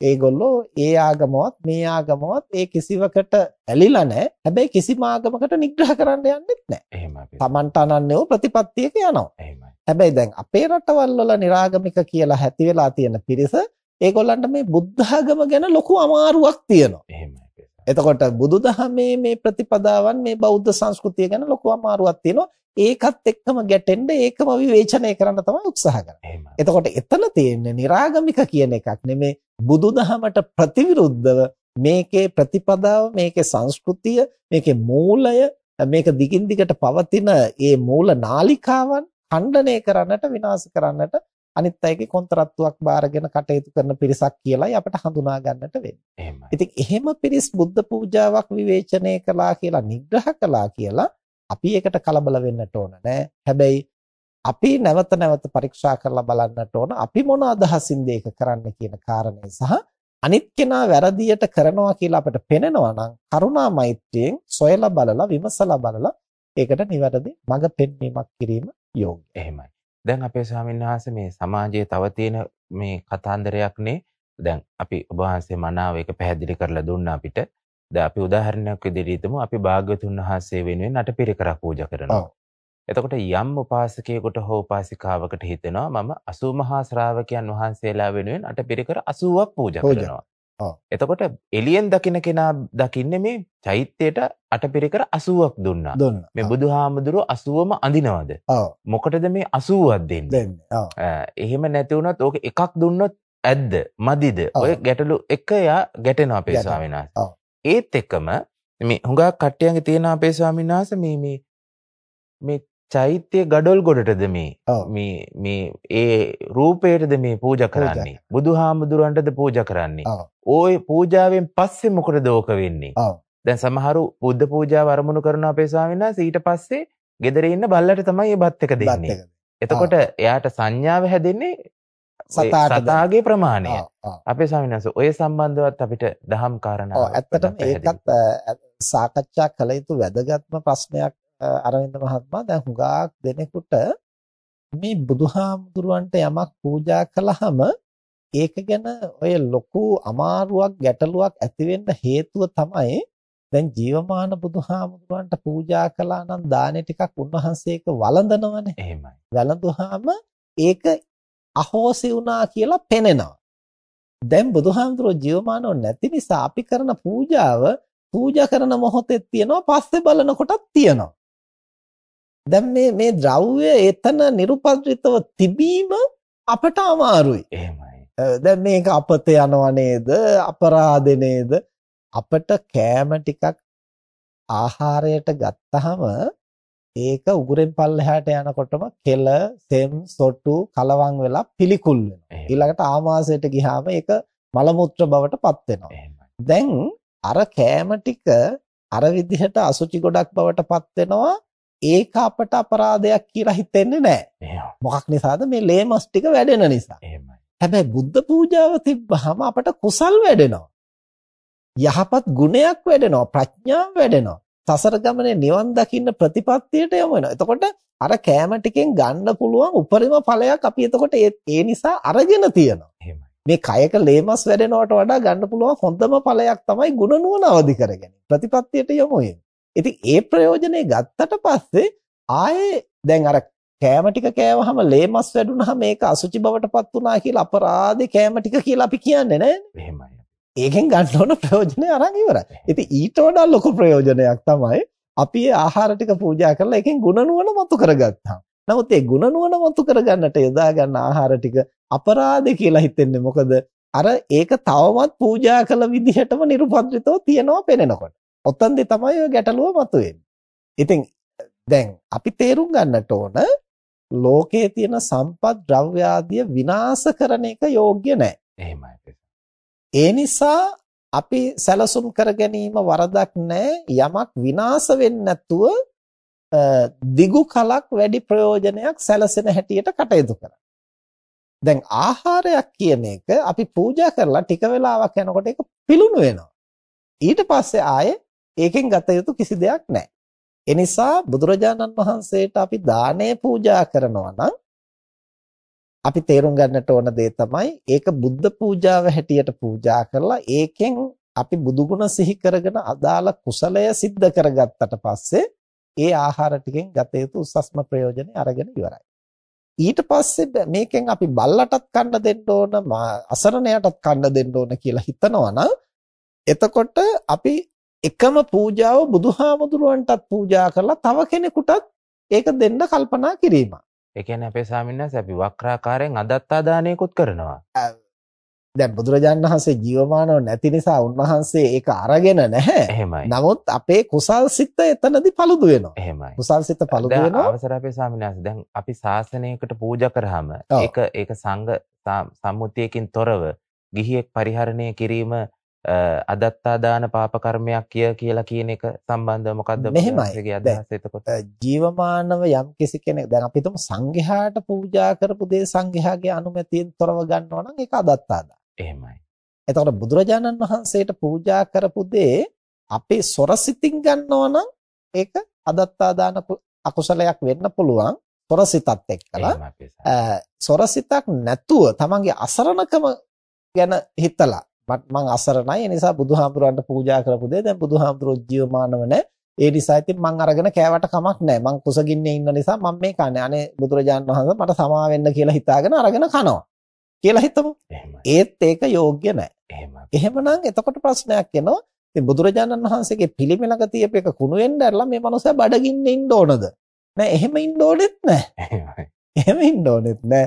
ඒගොල්ලෝ ඒ ආගමවත් මේ ආගමවත් ඒ කිසිවකට ඇලිලා නැහැ. හැබැයි කිසිම ආගමකට නිග්‍රහ කරන්න යන්නෙත් නැහැ. එහෙමයි. Tamanට අනන්‍යව ප්‍රතිපත්තියක යනවා. එහෙමයි. හැබැයි දැන් අපේ රටවල් වල නිරාගමික කියලා හැති වෙලා තියෙන පිරිස ඒගොල්ලන්ට මේ බුද්ධ ආගම ගැන ලොකු අමාරුවක් තියෙනවා. එහෙමයි. එතකොට බුදුදහමේ මේ ප්‍රතිපදාවන් මේ බෞද්ධ සංස්කෘතිය ගැන ලොකු අමාරුවක් තියෙනවා. ඒකත් එක්කම ගැටෙන්න ඒකම විවේචනය කරන්න තමයි උත්සාහ කරන්නේ. එතකොට එතන තියෙන්නේ නිරාගමික කියන එකක් නෙමේ බුදුදහමට ප්‍රතිවිරුද්ධව මේකේ ප්‍රතිපදාව මේකේ සංස්කෘතිය මේකේ මූලය මේක දිගින් දිගට පවතින ඒ මූල නාලිකාවන් ඛණ්ඩනය කරන්නට විනාශ කරන්නට අනිත් අයගේ කොන්ත්‍රාත්තුවක් බාරගෙන කටයුතු කරන පිරිසක් කියලායි අපිට හඳුනා ගන්නට වෙන්නේ. ඉතින් එහෙම පිරිස් බුද්ධ පූජාවක් විවේචනය කළා කියලා නිග්‍රහ කළා කියලා අපි ඒකට කලබල වෙන්නට ඕන නෑ. හැබැයි අපි නැවත නැවත පරීක්ෂා කරලා බලන්නට ඕන අපි මොන අදහසින්ද ඒක කරන්න කියන කාරණය සහ අනිත් කෙනා වැරදියට කරනවා කියලා අපිට පෙනෙනවා නම් කරුණා මෛත්‍රියෙන් සොයලා බලලා විමසලා බලලා ඒකට නිවැරදි මඟ පෙන්වීමක් කිරීම යෝග්‍යයි. එහෙමයි. දැන් අපේ ස්වාමීන් වහන්සේ මේ සමාජයේ තව තියෙන මේ කතාන්දරයක්නේ දැන් අපි ඔබ වහන්සේ මනාව ඒක පැහැදිලි කරලා දුන්නා අපිට. දැන් අපි උදාහරණයක් විදිහට හිතමු අපි භාග්‍යතුන් වහන්සේ වෙනුවෙන් අටපිරිකරක් පූජා කරනවා. එතකොට යම් උපාසකයෙකුට හෝ උපාසිකාවකට හිතෙනවා මම 80 මහා ශ්‍රාවකයන් වහන්සේලා වෙනුවෙන් අටපිරිකර 80ක් පූජා පූජා. කරනවා. එතකොට එළියෙන් දකින කෙනා දකින්නේ මේ චෛත්‍යයට අටපිරිකර 80ක් දුන්නා. මේ බුදුහාමුදුරුව 80ම අඳිනවද? මොකටද මේ 80ක් දෙන්නේ? එහෙම නැති වුණොත් ඕක එකක් දුන්නොත් ඇද්ද? මදිද? ඔය ගැටලු එක යා ගැටෙනවා අපේ. ස්වාමීන්. ඒත් එක්කම මේ හුඟක් කට්ටියන්ගේ තියෙන අපේ ස්වාමීන් මේ මේ මේ චෛත්‍ය ගඩොල් ගොඩටද මේ ඔව්. මේ මේ ඒ රූපයටද මේ පූජා කරන්නේ බුදුහාමුදුරන්ටද පූජා කරන්නේ. ওই පූජාවෙන් පස්සේ මොකටද ඕක වෙන්නේ. දැන් සමහරු බුද්ධ පූජාව අරමුණු කරන අපේ ස්වාමීන් ඊට පස්සේ ගෙදර ඉන්න බල්ලට තමයි මේ බත් එක දෙන්නේ. එතකොට එයාට සංඥාව හැදෙන්නේ? සතාගේ ප්‍රමාණය. අපේ ස්වාමීන් වහන්සේ ඔය සම්බන්ධවත් අපිට දහම් කාරණා ඇත්තටම ඒකත් සාකච්ඡා කළ යුතු වැදගත්ම ප්‍රශ්නයක් අරවින්ද මහත්මයා දැන් හුඟක් දෙනෙකුට මේ බුදුහාමුදුරුවන්ට යමක් පූජා කළාම ඒක ගැන ඔය ලොකු අමාරුවක් ගැටලුවක් ඇති හේතුව තමයි දැන් ජීවමාන බුදුහාමුදුරුවන්ට පූජා කළා නම් දානේ ටිකක් උන්වහන්සේක වළඳනවනේ එහෙමයි වැළඳුවාම ඒක අහෝසි වුණා කියලා පෙනෙනවා. දැන් බුදුහාමුදුරුවෝ ජීවමානව නැති නිසා අපි කරන පූජාව පූජා කරන මොහොතේ තියෙනවා පස්සේ බලනකොටත් තියෙනවා. දැන් මේ මේ ද්‍රව්‍ය එතන nirupadritaව තිබීම අපට අමාරුයි. එහෙමයි දැන් මේක අපත යනවා නේද? අපරාධ නේද? අපට කෑම ටිකක් ආහාරයට ගත්තාම ඒක උගුරෙන් පල්ලෙහාට යනකොටම කෙල, සෙම්, සොටු, කලවම් වෙලා පිළිකුල් වෙනවා. ඊළඟට ආමාශයට ගියාම ඒක මල මුත්‍ර බවට පත් වෙනවා. දැන් අර කෑම ටික අර විදිහට අසුචි ගොඩක් බවට පත් වෙනවා. ඒක අපට අපරාධයක් කියලා හිතෙන්නේ නැහැ. මොකක් නිසාද මේ ලේමස් ටික වැඩෙන නිසා. එහෙමයි හැබැයි බුද්ධ පූජාව තිබ්බහම අපට කුසල් වැඩෙනවා. යහපත් ගුණයක් වැඩෙනවා, ප්‍රඥාව වැඩෙනවා. සසර ගමනේ නිවන් දකින්න ප්‍රතිපත්තියට යමු වෙනවා. එතකොට අර කෑම ටිකෙන් ගන්න පුළුවන් උපරිම ඵලයක් අපි එතකොට ඒ නිසා අරගෙන තියෙනවා. එහෙමයි මේ කයක ලේමස් වැඩෙනවට වඩා ගන්න පුළුවන් හොඳම ඵලයක් තමයි ගුණ නුවණ අවදි කරගැනීම. ප්‍රතිපත්තියට යමු වෙන්නේ. ඉතින් ඒ ප්‍රයෝජනේ ගත්තට පස්සේ ආයේ දැන් අර කෑම ටික කෑවහම ලේමස් වැඩුණාම මේක අසුචි බවටපත් වුණා කියලා අපරාධේ කෑම ටික කියලා අපි කියන්නේ නැහැ. එහෙමයි ඒකෙන් ගන්න ඕන ප්‍රයෝජනේ අරන් ඉවරයි. ඉතින් ඊට වඩා ලොකු ප්‍රයෝජනයක් තමයි අපි මේ ආහාර ටික පූජා කරලා ඒකෙන් ගුණ නුවණ මතු කරගත්තා. නමුත් ඒ ගුණ නුවණ මතු කරගන්නට යොදා ගන්න ආහාර ටික අපරාධ කියලා හිතෙන්නේ මොකද? අර ඒක තවමත් පූජා කළ විදිහටම නිර්පද්‍රිතව තියනවා පෙනෙනකොට. ඔතනදී තමයි ඔය ගැටලුව මතුවෙන්නේ. ඉතින් දැන් අපි තේරුම් ගන්නට ඕන ලෝකයේ තියෙන සම්පත් ද්‍රව්‍ය ආදිය විනාශ කරන එක යෝග්‍ය නැහැ. එහෙමයි ඒ නිසා අපි සැලසුම් කර ගැනීම වරදක් නැහැ යමක් විනාශ වෙන්නේ නැතුව දිගු කලක් වැඩි ප්‍රයෝජනයක් සැලසෙන හැටියට කටයුතු කරන්න. දැන් ආහාරයක් කියන එක අපි පූජා කරලා ටික වෙලාවක් යනකොට ඒක පිලුණු වෙනවා. ඊට පස්සේ ආයේ ඒකෙන් ගත යුතු කිසි දෙයක් නැහැ. ඒ නිසා බුදුරජාණන් වහන්සේට අපි දානය පූජා කරනවා නම් අපි තේරුම් ගන්නට ඕන දේ තමයි ඒක බුද්ධ පූජාව හැටියට පූජා කරලා ඒකෙන් අපි බුදුගුණ සිහි කරගෙන අදාළ කුසලය સિદ્ધ කරගත්තට පස්සේ ඒ ආහාර ටිකෙන් ගත යුතු උසස්ම ප්‍රයෝජනෙ අරගෙන ඉවරයි. ඊට පස්සේ බ- මේකෙන් අපි බල්ලටත් කන්න දෙන්න ඕන මා- අසරණයටත් කන්න දෙන්න ඕන කියලා හිතනවා නම් එතකොට අපි එකම පූජාව බුදුහාමුදුරුවන්ටත් පූජා කරලා තව කෙනෙකුටත් ඒක දෙන්න කල්පනා කිරීමක්. ඒ කියන්නේ අපේ ස්වාමීන් වහන්සේ අපි වක්‍රාකාරයෙන් අදත්තා දානයකුත් කරනවා. දැන් බුදුරජාණන් වහන්සේ ජීවමානව නැති නිසා උන්වහන්සේ ඒක අරගෙන නැහැ. එහෙමයි. නමුත් අපේ කුසල් සිත එතනදී paludu වෙනවා. එහෙමයි. කුසල් සිත paludu වෙනවා. අවසර අපේ ස්වාමීන් වහන්සේ දැන් අපි ශාසනයකට පූජා කරාම. ඒක ඒක සංඝ සම්- සම්මුතියකින් තොරව ගිහියෙක් පරිහරණය කිරීම අදත්තා දාන පාප කර්මයක් කිය කියලා කියන එක සම්බන්ධව මොකද්ද මෙහෙමයි. අදහස එතකොට? ජීවමානව යම් කිසි කෙනෙක් දැන් අපි හිතමු සංඝයාට පූජා කරපු දේ සංඝයාගේ අනුමැතියෙන් තොරව ගන්නවා නම් ඒක අදත්තාදා. එහෙමයි. එතකොට බුදුරජාණන් වහන්සේට පූජා කරපු දේ අපේ සොරසිතින් ගන්නවා නම් ඒක අදත්තාදාන කු- අකුසලයක් වෙන්න පුළුවන්. සොරසිතත් එක්කලා සොරසිතක් නැතුව තමන්ගේ අසරණකම ගැන හිතලා මත් මං අසරණයි ඒ නිසා බුදුහාමුදුරන්ට පූජා කරපු දේ දැන් බුදුහාමුදුරෝ ජීවමානව නැහැ ඒ නිසා ඉතින් මං අරගෙන කෑවට කමක් නැහැ මං කුසගින්නේ ඉන්න නිසා මම මේ කන්නේ අනේ බුදුරජාණන් වහන්සේ මට සමා වෙන්න කියලා හිතාගෙන අරගෙන කනවා කියලා හිතමු. ඒත් ඒක යෝග්‍ය නැහැ එහෙමයි. එහෙමනම් එතකොට ප්‍රශ්නයක් එනවා. ඉතින් බුදුරජාණන් වහන්සේගේ පිළිමලක තියප එක කුණු වෙන්න ඇරලා මේ මනුස්සයා බඩගින්නේ ඉන්න ඕනද? නෑ එහෙම ඉන්න ඕනෙත් නෑ. එහෙම ඉන්න ඕනෙත් නෑ.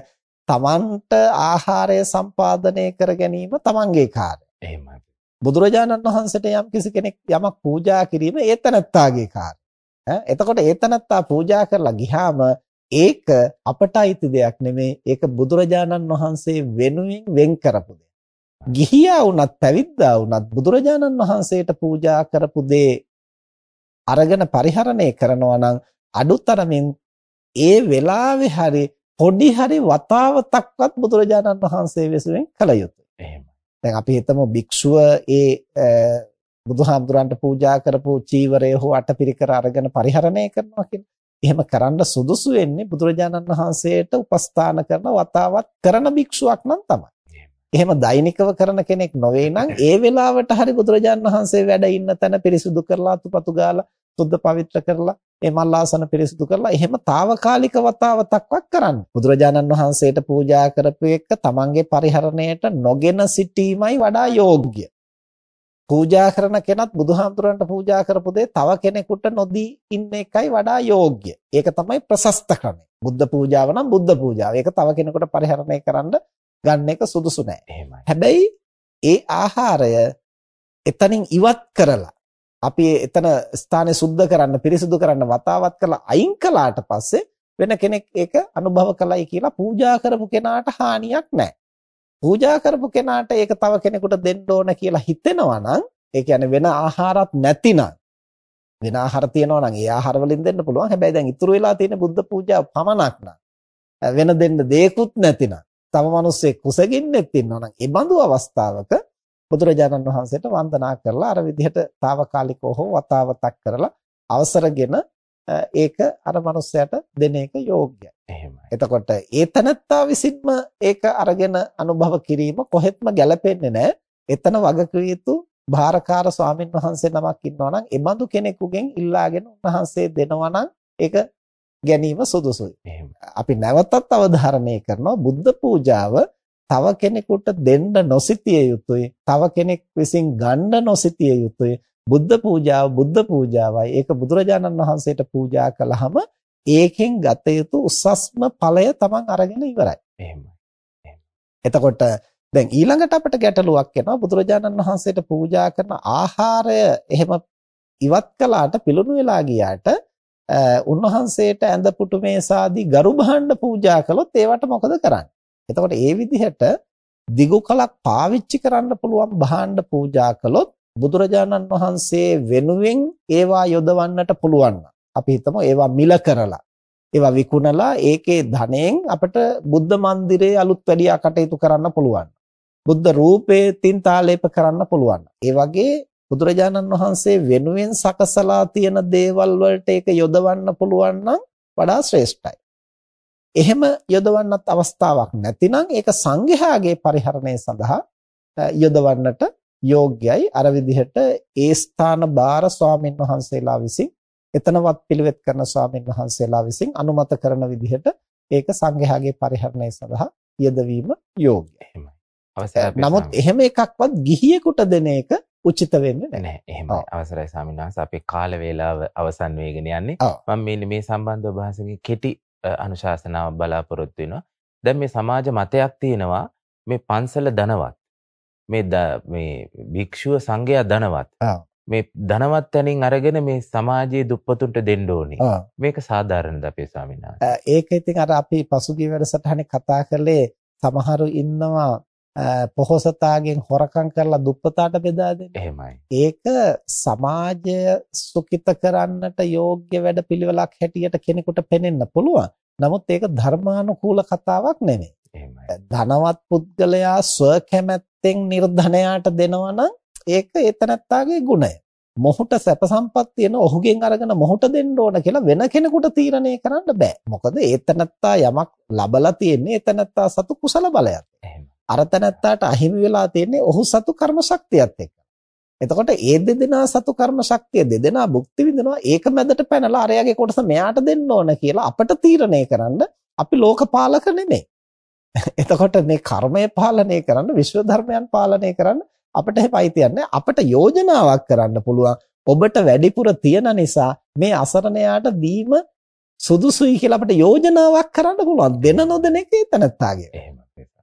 තමන්ට ආහාරය සම්පාදනය කර ගැනීම තමන්ගේ කාර්යය. එහෙමයි. බුදුරජාණන් වහන්සේට යම් කිසි කෙනෙක් යමක් පූජා කිරීම ඒතනත්තාගේ කාර්යය. ඈ එතකොට ඒතනත්තා පූජා කරලා ගියාම ඒක අපට අයිති දෙයක් නෙමෙයි. ඒක බුදුරජාණන් වහන්සේ වෙනුවෙන් වෙන් කරපු දෙයක්. ගිහියා වුණත් පැවිද්දා වුණත් බුදුරජාණන් වහන්සේට පූජා කරපු දේ අරගෙන පරිහරණය කරනවා නම් අඩුතරමින් ඒ වෙලාවේ හරි පොඩි හරි වතාවතක්වත් බුදුරජාණන් වහන්සේ වෙනුවෙන් කළ යුතුයි. එහෙමයි. දැන් අපි හිතමු භික්ෂුව ඒ බුදුහාමුදුරන්ට පූජා කරපු චීවරය හෝ අටපිරිකර අරගෙන පරිහරණය කරනවා කියන්නේ. එහෙම කරන්න සුදුසු වෙන්නේ බුදුරජාණන් වහන්සේට උපස්ථාන කරන වතාවත් කරන භික්ෂුවක් නම් තමයි. එහෙම දෛනිකව කරන කෙනෙක් නොවේ නම් ඒ වෙලාවට හරි බුදුරජාණන් වහන්සේ වැඩ ඉන්න තැන පිරිසුදු කරලා අතුපතු ගාලා සුද්ධ පවිත්‍ර කරලා ඒ මල්ලාසන පිරිසුදු කරලා එහෙම తాවකාලික වතාවතක්වත් කරන්න. බුදුරජාණන් වහන්සේට පූජා කරපු එක තමන්ගේ පරිහරණයට නොගෙන සිටීමයි වඩා යෝග්‍ය. පූජා කරන කෙනත් බුදුහාමුදුරන්ට පූජා කරපු දේ තව කෙනෙකුට නොදී ඉන්න එකයි වඩා යෝග්‍ය. ඒක තමයි ප්‍රශස්ත ක්‍රමය. බුද්ධ පූජාව නම් බුද්ධ පූජාව. ඒක තව කෙනෙකුට පරිහරණය කරන්න ගන්න එක සුදුසු නෑ. හැබැයි ඒ ආහාරය එතනින් ඉවත් කරලා අපි එතන ස්ථානේ සුද්ධ කරන්න පිරිසිදු කරන්න වතාවත් කරලා අයින් කළාට පස්සේ වෙන කෙනෙක් ඒක අනුභව කළයි කියලා පූජා කරපු කෙනාට හානියක් නැහැ. පූජා කරපු කෙනාට ඒක තව කෙනෙකුට දෙන්න ඕන කියලා හිතෙනවා නම් ඒ කියන්නේ වෙන ආහාරات නැතිනම් වෙන ආහාර තියෙනවා නම් ඒ ආහාර වලින් දෙන්න පුළුවන්. හැබැයි දැන් ඉතුරු වෙලා තියෙන බුද්ධ පූජාව පමණක් නම් වෙන දෙන්න දෙයක්වත් නැතිනම් තව මිනිස්සෙක් කුසගින්නෙත් ඉන්නවා නම් ඒ බඳු අවස්ථාවක බුදුරජාණන් වහන්සේට වන්දනා කරලා අර විදිහට తాවකාලිකව හෝ වතාවතක් කරලා අවසරගෙන ඒක අර මනුස්සයාට දෙන එක යෝග්‍යයි. එහෙමයි. එතකොට ඒ තනත්තා විසින්ම ඒක අරගෙන අනුභව කිරීම කොහෙත්ම ගැලපෙන්නේ නැහැ. එතන වගකිය යුතු භාරකාර ස්වාමින් වහන්සේ නමක් ඉන්නවා නම් ඒ බඳු කෙනෙකුගෙන් ඉල්ලාගෙන උන්වහන්සේ දෙනවා නම් ඒක ගැනීම සුදුසුයි. අපි නැවතත් අවධාරණය කරනවා බුද්ධ පූජාව තව කෙනෙකුට දෙන්න නොසිතිය යුතුයි. තව කෙනෙක් විසින් ගන්න නොසිතිය යුතුයි. බුද්ධ පූජාව බුද්ධ පූජාවයි. ඒක බුදුරජාණන් වහන්සේට පූජා කළාම ඒකෙන් ගත යුතු උසස්ම ඵලය තමන් අරගෙන ඉවරයි. එහෙමයි. එතකොට දැන් ඊළඟට අපිට ගැටලුවක් එනවා බුදුරජාණන් වහන්සේට පූජා කරන ආහාරය එහෙම ඉවත් කළාට පිළුණු වෙලා ගියාට උන්වහන්සේට ඇඳ පුටු මේසාදී ගරු භාණ්ඩ පූජා කළොත් ඒවට මොකද කරන්නේ? එතකොට ඒ විදිහට දිගු කලක් පාවිච්චි කරන්න පුළුවන් භාණ්ඩ පූජා කළොත් බුදුරජාණන් වහන්සේ වෙනුවෙන් ඒවා යොදවන්නට පුළුවන්. අපි හිතමු ඒවා මිල කරලා ඒවා විකුණලා ඒකේ ධනෙන් අපිට බුද්ධ මන්දිරයේ අලුත් වැඩියා කටයුතු කරන්න පුළුවන්. බුද්ධ රූපේ තින්තාලේප කරන්න පුළුවන්. ඒ වගේ බුදුරජාණන් වහන්සේ වෙනුවෙන් සකසලා තියෙන දේවල් වලට ඒක යොදවන්න පුළුවන් නම් වඩා ශ්‍රේෂ්ඨයි. එහෙම යොදවන්නත් අවස්ථාවක් නැතිනම් ඒක සංඝයාගේ පරිහරණය සඳහා යොදවන්නට යෝග්‍යයි අර විදිහට ඒ ස්ථාන බාර ස්වාමින් වහන්සේලා විසින් එතනවත් පිළිවෙත් කරන ස්වාමින් වහන්සේලා විසින් අනුමත කරන විදිහට ඒක සංඝයාගේ පරිහරණය සඳහා යෙදවීම යෝග්‍යයි. නමුත් එහෙම එකක්වත් ගිහියෙකුට දෙන එක උචිත වෙන්නේ නැහැ. එහෙමයි. අවසරයි ස්වාමීන් වහන්සේ අපේ කාල වේලාව අවසන් වෙගෙන යන්නේ. මම මේ මේ සම්බන්ධව භාෂගේ කෙටි අනුශාසනාවක් බලාපොරොත්තු වෙනවා. දැන් මේ සමාජ මතයක් තියෙනවා මේ පන්සල ධනවත්. මේ මේ භික්ෂුව සංඝයා ධනවත්. මේ ධනවත් තැනින් අරගෙන මේ සමාජයේ දුප්පතුන්ට දෙන්න ඕනේ. මේක සාධාරණද අපේ ස්වාමීන් වහන්සේ? ඒක ඉතින් අර අපි පසුගිය වැඩසටහනේ කතා කළේ සමහරු ඉන්නවා පොහොසතාගෙන් හොරකම් කරලා දුප්පතාට බෙදා දෙන්න. එහෙමයි. ඒක සමාජය සුකිත කරන්නට යෝග්‍ය වැඩපිළිවෙලක් හැටියට කෙනෙකුට පෙනෙන්න පුළුවන්. නමුත් ඒක ධර්මානුකූල කතාවක් නෙමෙයි. එහෙමයි. ධනවත් පුද්ගලයා ස්වකැමැත්තෙන් නිර්ධනයාට දෙනවා නම් ඒක ඒතනත්තාගේ ගුණය. මොහුට සැප සම්පත් තියෙන ඔහුගෙන් අරගෙන මොහුට දෙන්න ඕන කියලා වෙන කෙනෙකුට තීරණය කරන්න බෑ. මොකද ඒතනත්තා යමක් ලබලා තියෙන්නේ ඒතනත්තා සතු කුසල බලයක්. අර තැනත්තාට අහිමි වෙලා තියෙන්නේ ඔහු සතු කර්ම ශක්තියත් එක්ක. එතකොට ඒ දෙදෙනා සතු කර්ම ශක්තිය දෙදෙනා භුක්ති විඳිනවා ඒක මැදට පැනලා අරයාගේ කොටස මෙයාට දෙන්න ඕන කියලා අපට තීරණය කරන්න අපි ලෝකපාලක නෙමෙයි. එතකොට මේ කර්මය පාලනය කරන්න විශ්ව ධර්මයන් පාලනය කරන්න අපිට හැපයිතියක් නැහැ. අපිට යෝජනාවක් කරන්න පුළුවන්. ඔබට වැඩිපුර තියෙන නිසා මේ අසරණයාට දීම සුදුසුයි කියලා අපිට යෝජනාවක් කරන්න පුළුවන්. දෙන නොදෙන එක එතනත්තාගේ.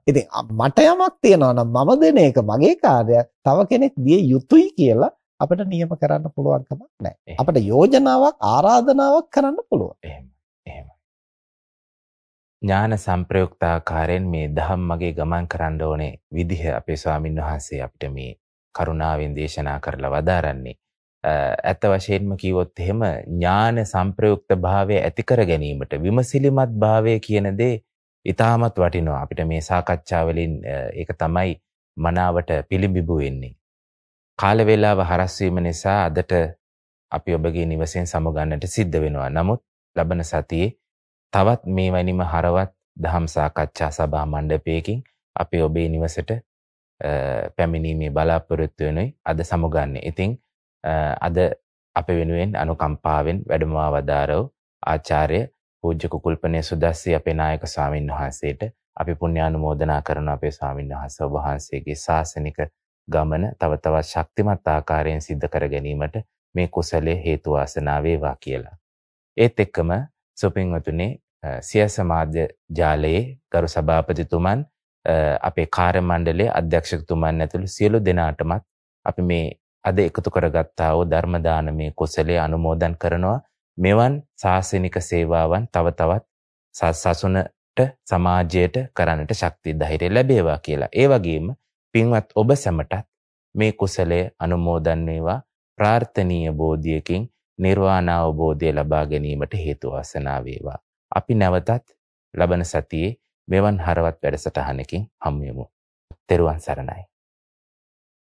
ඉතින් මට යමක් තියෙනවා නම් මම දෙන එක මගේ කාර්යයක්. තව කෙනෙක් දිය යුතුයි කියලා අපිට නියම කරන්න පුළුවන් කමක් නැහැ. අපිට යෝජනාවක් ආරාධනාවක් කරන්න පුළුවන්. එහෙම. එහෙම. ඥාන සංප්‍රයුක්තාකාරයෙන් මේ දහම් මගේ ගමන් කරන්න ඕනේ විදිහ අපේ ස්වාමින් වහන්සේ අපිට මේ කරුණාවෙන් දේශනා කරලා වදාරන්නේ. ඇත්ත වශයෙන්ම කිව්වොත් එහෙම ඥාන සංප්‍රයුක්ත භාවය ඇති කර ගැනීමට විමසිලිමත් භාවය කියන දේ ඊටමත් වටිනවා අපිට මේ සාකච්ඡාවලින් ඒක තමයි මනාවට පිළිඹිබු වෙන්නේ. කාල වේලාව හරස් වීම නිසා අදට අපි ඔබගේ නිවසෙන් සමුගන්නට සිද්ධ වෙනවා. නමුත් ලබන සතියේ තවත් මේ වැනිම හරවත් දහම් සාකච්ඡා සභා මණ්ඩපයකින් අපි ඔබේ නිවසට පැමිණීමේ බලාපොරොත්තු වෙනුයි අද සමුගන්නේ. ඉතින් අද අප වෙනුවෙන් අනුකම්පාවෙන් වැඩමවා වදාරව ආචාර්ය පූජ්‍ය කුකුල්පනේ සුදස්සි අපේ නායක ස්වාමින් වහන්සේට අපි පුණ්‍යානුමෝදනා කරන අපේ ස්වාමින් වහන්සේ වහන්සේගේ ශාසනික ගමන තව තවත් ශක්තිමත් ආකාරයෙන් සිද්ධ කර ගැනීමට මේ කුසලයේ හේතු වාසනා වේවා කියලා. ඒත් එක්කම සුපින්වතුනි සියස මාධ්‍ය ජාලයේ ගරු සභාපතිතුමන් අපේ කාර්ය මණ්ඩලයේ අධ්‍යක්ෂකතුමන් ඇතුළු සියලු දෙනාටමත් අපි මේ අද එකතු කරගත්තා වූ ධර්ම දානමේ කුසලයේ අනුමෝදන් කරනවා මෙවන් සාසනික සේවාවන් තව තවත් සසුනට සමාජයට කරන්නට ශක්තිය ධෛර්යය ලැබේවා කියලා. ඒ වගේම පින්වත් ඔබ සැමටත් මේ කුසලය අනුමෝදන් වේවා ප්‍රාර්ථනීය බෝධියකින් නිර්වාණ අවබෝධය ලබා ගැනීමට හේතු වාසනා වේවා. අපි නැවතත් ලබන සතියේ මෙවන් හරවත් වැඩසටහනකින් හමු වෙමු. තෙරුවන් සරණයි.